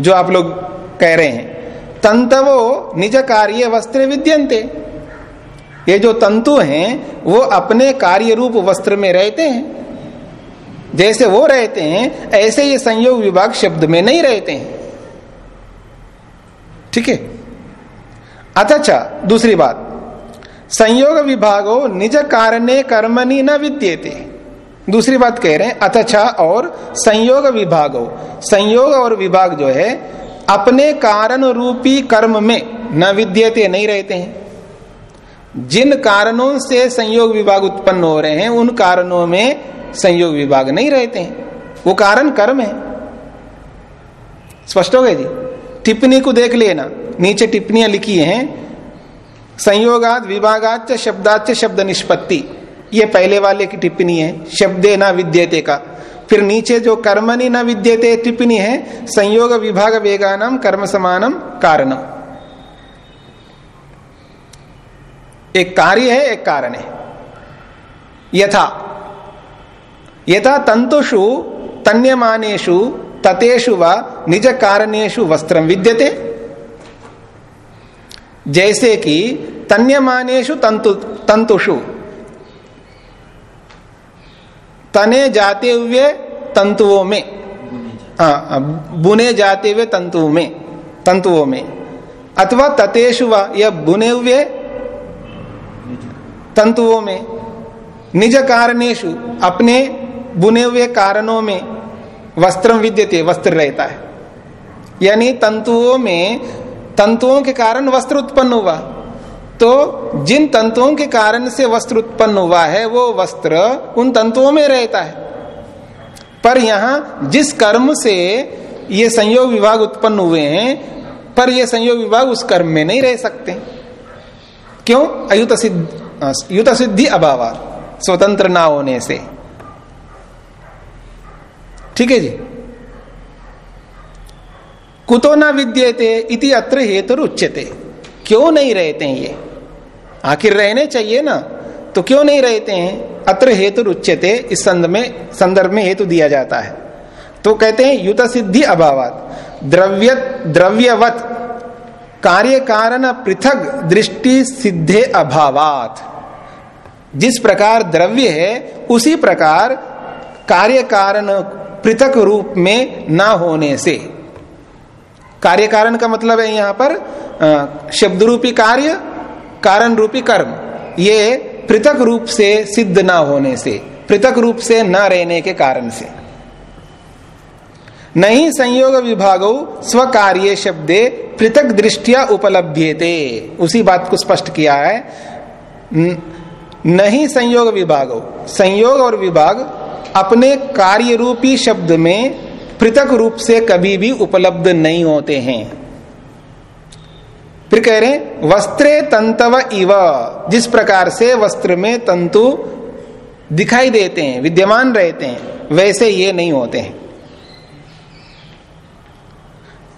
जो आप लोग कह रहे हैं। तंतवो निज कार्य वस्त्र विद्यंते ये जो तंतु हैं, वो अपने कार्य रूप वस्त्र में रहते हैं। जैसे वो रहते हैं, ऐसे ये संयोग विभाग शब्द में नहीं रहते हैं। ठीक है? अथचा, दूसरी बात। संयोग विभागो निज कारणे कर्मणि न विद्येते। दूसरी बात कह रहे हैं, अथचा और संयोग विभागो। संयोग और विभाग जो है, अपने कारण रूपी कर्म में न विद्यते, नहीं रहते हैं। जिन कारणों से संयोग विभाग उत्पन्न हो रहे हैं, उन कारणों में संयोग विभाग नहीं रहते हैं। वो कारण कर्म है। स्पष्ट हो गए जी? टिप्पणी को देख लेना। नीचे टिप्पणियाँ लिखी हैं। संयोगात विभागाच शब्दाच शब्द निष्पत्ति। ये पहले वाले की टिप्पणी है। शब्दे ना विद्यते का। फिर नीचे जो कर्मनि न विद्यते टिप्पणी है, संयोग विभाग वेगानम कर्म समानम कारणम एक कार्य है, एक कारण है। यथा। यथा तंतुषु तन्यमानेशु ततेषु व निज कारणेशु वस्त्र विद्यते। जैसे कि तन्यमानेशु तंतु, तंतुषु। तने जाते हुए तंतुओं में। हाँ बुने जाते हुए तंतुओं में तंतुओं में। अथवा ततेषु व यह बुने हुए तंतुओं में, निज कारणेशु अपने बुने हुए कारणों में वस्त्र विद्यते, वस्त्र रहता है। यानी तंतुओं में, तंतुओं के कारण वस्त्र उत्पन्न हुआ। तो जिन तंतुओं के कारण से वस्त्र उत्पन्न हुआ है, वो वस्त्र उन तंतुओं में रहता है। पर यहाँ जिस कर्म से ये संयोग विभाग उत्पन्न हुए हैं, पर ये संयोग विभाग उस कर्म में नहीं रह सकते। क्यों? अयुत सिद्ध युत सिद्धि अभाव स्वतंत्र ना होने से। ठीक है जी? कुतो न विद्यते इति अत्र हेतु उच्यते। क्यों नहीं रहते हैं ये? आखिर रहने चाहिए ना? तो क्यों नहीं रहते हैं? अत्र हेतु उच्यते, इस संदर्भ में संदर्भ में हेतु दिया जाता है। तो कहते हैं युत सिद्धि अभाव द्रव्य द्रव्यवत कार्य कारण पृथक दृष्टि सिद्धे अभावात। जिस प्रकार द्रव्य है, उसी प्रकार कार्य कारण पृथक रूप में ना होने से। कार्य कारण का मतलब है यहाँ पर शब्द रूपी कार्य कारण रूपी कर्म। ये पृथक रूप से सिद्ध ना होने से, पृथक रूप से न रहने के कारण से। नहीं संयोग विभागो स्व कार्य शब्दे पृथक दृष्टिया उपलब्धेते उसी बात को स्पष्ट किया है। नहीं संयोग विभागो संयोग और विभाग अपने कार्य रूपी शब्द में पृथक रूप से कभी भी उपलब्ध नहीं होते हैं। फिर कह रहे वस्त्रे तंतव इव। जिस प्रकार से वस्त्र में तंतु दिखाई देते हैं, विद्यमान रहते हैं, वैसे ये नहीं होते हैं।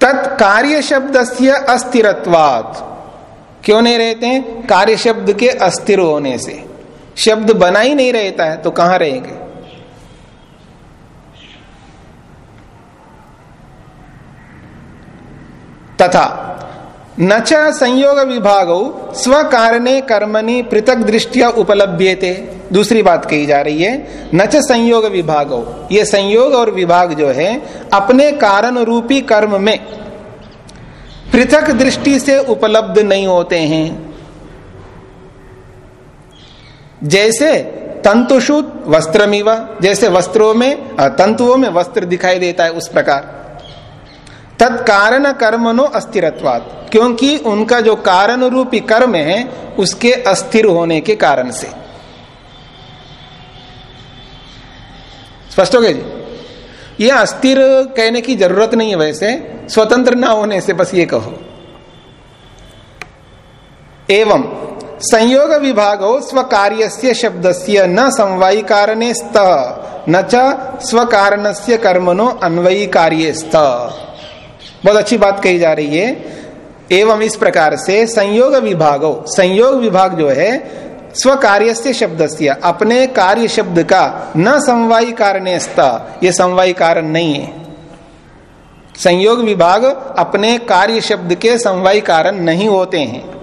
तत्कार्य शब्द से अस्थिरत्वात। क्यों नहीं रहते हैं? कार्य शब्द के अस्थिर होने से। शब्द बना ही नहीं रहता है तो कहाँ रहेंगे? तथा न च संयोग विभाग स्व कारणे कर्मणि पृथक दृष्टिया उपलब्धते दूसरी बात कही जा रही है न च संयोग विभाग। ये संयोग और विभाग जो है, अपने कारण रूपी कर्म में पृथक दृष्टि से उपलब्ध नहीं होते हैं। जैसे तंतुषु वस्त्रमिवा, जैसे वस्त्रों में तंतुओं में वस्त्र दिखाई देता है उस प्रकार। तत्कारण कर्मनो अस्थिरत्वात, क्योंकि उनका जो कारण रूपी कर्म है, उसके अस्थिर होने के कारण से। स्पष्ट हो गया जी? ये अस्थिर कहने की ज़रूरत नहीं है वैसे, स्वतंत्र ना होने से बस ये कहो। एवं संयोग विभाग स्व कार्य शब्द से न समवायी कारणे स्त न स्व कारण से कर्मनो अन्वयी कार्य स्त बहुत अच्छी बात कही जा रही है। एवं इस प्रकार से संयोग विभागो, संयोग विभाग जो है स्व कार्य से शब्द से अपने कार्य शब्द का न समवायी कारण स्त ये समवायी कारण नहीं है। संयोग विभाग अपने कार्य शब्द के समवाय कारण नहीं होते हैं।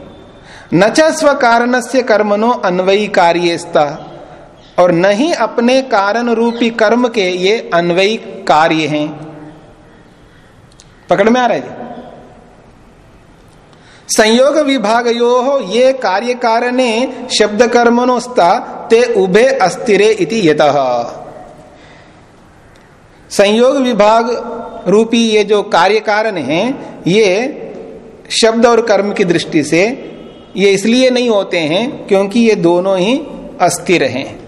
न स्व कारण से कर्मनो अन्वयी कार्य और न ही अपने कारण रूपी कर्म के ये अन्वयी कार्य हैं। पकड़ में आ रहा है जी? संयोग विभाग यो ये कार्य कारणे शब्द कर्मणोस्ता ते उभे अस्थिरे इति यतः। संयोग विभाग रूपी ये जो कार्य कारण है, ये शब्द और कर्म की दृष्टि से ये इसलिए नहीं होते हैं क्योंकि ये दोनों ही अस्थिर हैं।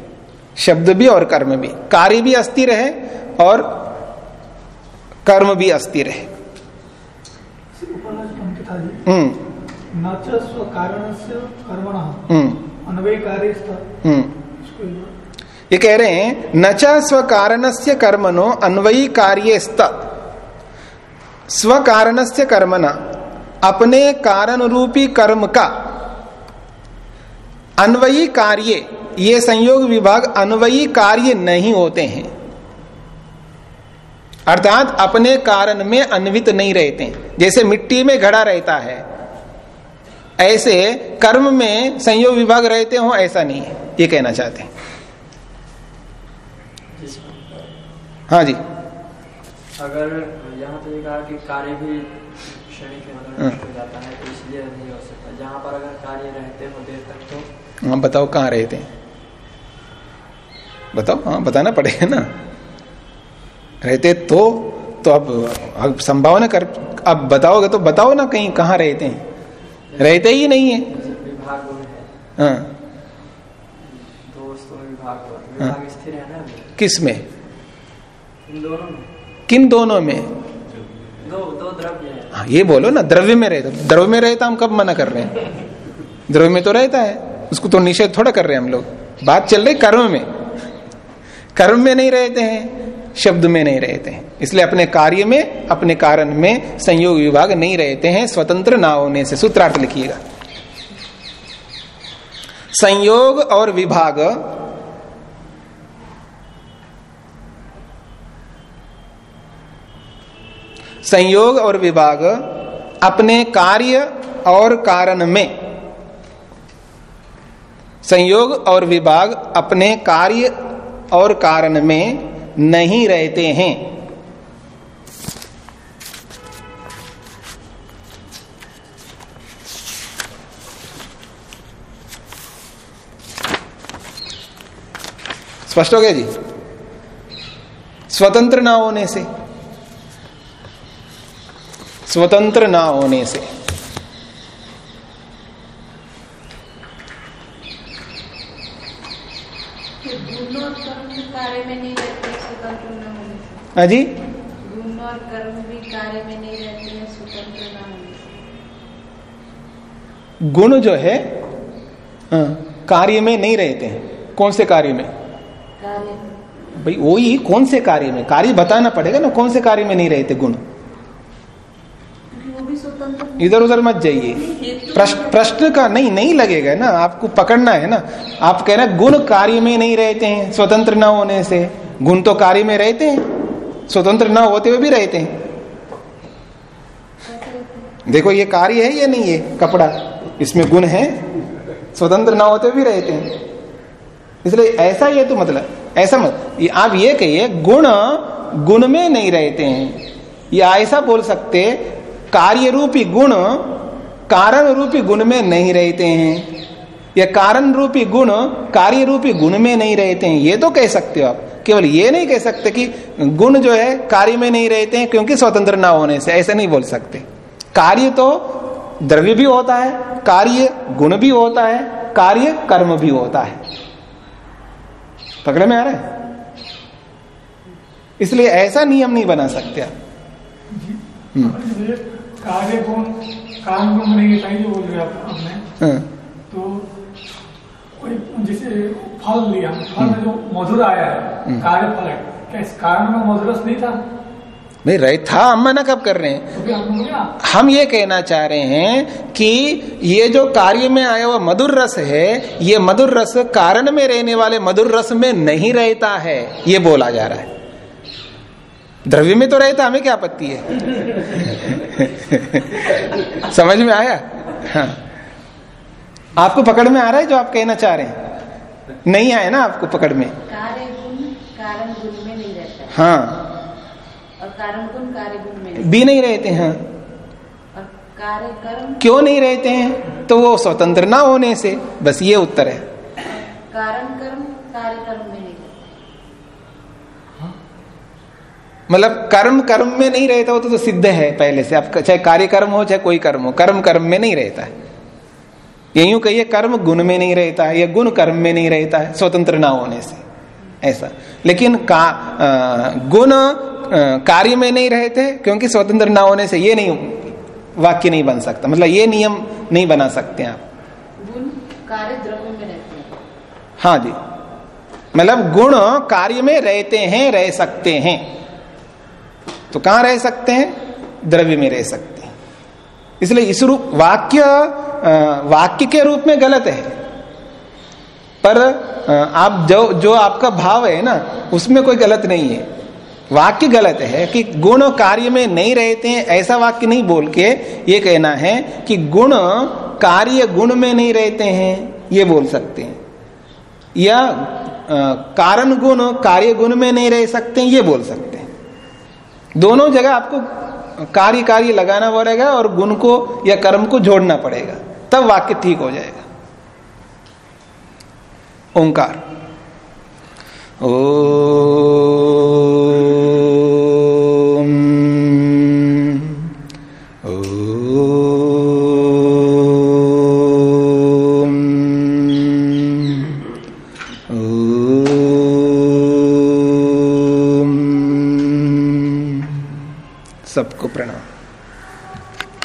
शब्द भी और कर्म भी। कार्य भी अस्थिर है और कर्म भी अस्थिर है। हम्म। हम्म। हम्म। ये कह रहे हैं न स्व कारण से कर्मनो अन्वयी कार्य स्व कारण से कर्मना अपने कारण रूपी कर्म का अन्वयी कार्य ये संयोग विभाग अन्वयी कार्य नहीं होते हैं। अर्थात अपने कारण में अन्वित नहीं रहते। जैसे मिट्टी में घड़ा रहता है। ऐसे कर्म में संयोग विभाग रहते हो ऐसा नहीं है। ये कहना चाहते हैं। हाँ जी। अगर यहाँ तो ये कहा कि कार्य भी क्षणिक मतलब हाँ। जाता है तो इसलिए नहीं हो सकता। जहाँ पर अगर कार्य रहते हो देर तक हाँ बताओ कहाँ रहे थे? बताओ हाँ बताना पड़ेगा ना। रहते तो तो अब अब संभावना कर अब बताओगे तो बताओ ना कहीं कहाँ रहते हैं रहते ही नहीं है। है। हाँ। किसमें? किन दोनों में? दो दो द्रव्य हाँ। ये बोलो ना द्रव्य में रहता द्रव्य में रहता हम कब मना कर रहे हैं? द्रव्य में तो रहता है। उसको तो निषेध थोड़ा कर रहे हैं हम लोग। बात चल रही कर्म में। कर्म में नहीं रहते हैं, शब्द में नहीं रहते हैं। इसलिए अपने कार्य में, अपने कारण में संयोग विभाग नहीं रहते हैं। स्वतंत्र ना होने से सूत्रार्थ लिखिएगा। संयोग और विभाग संयोग और विभाग अपने कार्य और कारण में संयोग और विभाग अपने कार्य और कारण में नहीं रहते हैं। स्पष्ट हो गया जी? स्वतंत्र ना होने से। स्वतंत्र ना होने से। गुण और कर्म भी कार्य में नहीं रहते हैं स्वतंत्र न होने हाँ जी? गुण और कर्म भी कार्य में नहीं रहते स्वतंत्र न होने से। गुण जो है हाँ, कार्य में नहीं रहते हैं। कौन से कार्य में? कार्य। भाई वही कौन से कार्य में? कार्य बताना पड़ेगा ना कौन से कार्य में नहीं रहते गुण क्योंकि वो भी स्वतंत्र इधर उधर मत जाइए। प्रश्न का नहीं नहीं लगेगा ना, आपको पकड़ना है ना। आप कह रहे गुण कार्य में नहीं रहते हैं, स्वतंत्र न होने से। गुण तो कार्य में रहते हैं, स्वतंत्र न होते हुए भी रहते हैं। देखो, ये कार्य है या नहीं है कपड़ा? इसमें गुण है, स्वतंत्र ना होते भी रहते हैं। इसलिए ऐसा ये तो मतलब ऐसा मत, ये आप ये कहिए, गुण गुण में नहीं रहते हैं। या ऐसा बोल सकते कार्य रूपी गुण कारण रूपी गुण में नहीं रहते हैं। या कारण रूपी गुण कार्य रूपी गुण में नहीं रहते हैं। ये तो कह सकते हो आप। केवल ये नहीं कह सकते कि गुण जो है कार्य में नहीं रहते हैं, क्योंकि स्वतंत्र ना होने से। ऐसे नहीं बोल सकते। कार्य तो द्रव्य भी होता है, कार्य गुण भी होता है, कार्य कर्म भी होता है। पकड़े में आ रहा है? इसलिए ऐसा नियम नहीं बना सकते आप। गुण काम गुण नहीं सही जो बोल रहे आपने हाँ, तो कोई जैसे फल लिया फल में जो मधुर आया है हम्म। कार्य फल है क्या इस कारण में मधुरस नहीं था? नहीं रहे था हम मना कब कर रहे हैं? तो हम ये कहना चाह रहे हैं कि ये जो कार्य में आया हुआ मधुर रस है ये मधुर रस कारण में रहने वाले मधुर रस में नहीं रहता है ये बोला जा रहा है। द्रव्य में तो रहता हमें क्या आपत्ति है? समझ में आया? हाँ। आपको पकड़ में आ रहा है जो आप कहना चाह रहे हैं? नहीं आया ना आपको पकड़ में? कार्य गुण कारण गुण में नहीं रहता। हाँ। और कारण गुण कार्य गुण में भी नहीं रहते हैं। और कार्य कर्म क्यों नहीं रहते हैं? तो वो स्वतंत्र ना होने से बस ये उत्तर है। कारण कर्म कार्य कर्म में नहीं रहता मतलब कर्म कर्म में नहीं रहता हो तो, तो सिद्ध है पहले से। आप चाहे कार्य कर्म हो चाहे कोई कर्म हो कर्म कर्म में नहीं रहता है। ये यूँ कहिए कर्म गुण में नहीं रहता है या गुण कर्म में नहीं रहता है स्वतंत्र ना होने से। ऐसा। लेकिन का आ, गुण कार्य में नहीं रहते क्योंकि स्वतंत्र ना होने से ये नहीं वाक्य नहीं बन सकता। मतलब ये नियम नहीं बना सकते आप। गुण कार्य द्रव्य में रहते हैं। हाँ जी। मतलब गुण कार्य में रहते हैं रह सकते हैं। तो कहाँ रह सकते हैं? द्रव्य में रह सकते हैं। इसलिए इस रूप, वाक्य वाक्य के रूप में गलत है। पर आप जो जो आपका भाव है ना, उसमें कोई गलत नहीं है। वाक्य गलत है कि गुण कार्य में नहीं रहते हैं, ऐसा वाक्य नहीं बोल के ये कहना है कि गुण कार्य गुण में नहीं रहते हैं, ये बोल सकते हैं। या कारण गुण कार्य गुण में नहीं रह सकते ये बोल सकते दोनों जगह आपको कार्य कार्य लगाना पड़ेगा और गुण को या कर्म को जोड़ना पड़ेगा। तब वाक्य ठीक हो जाएगा। ओंकार। ओ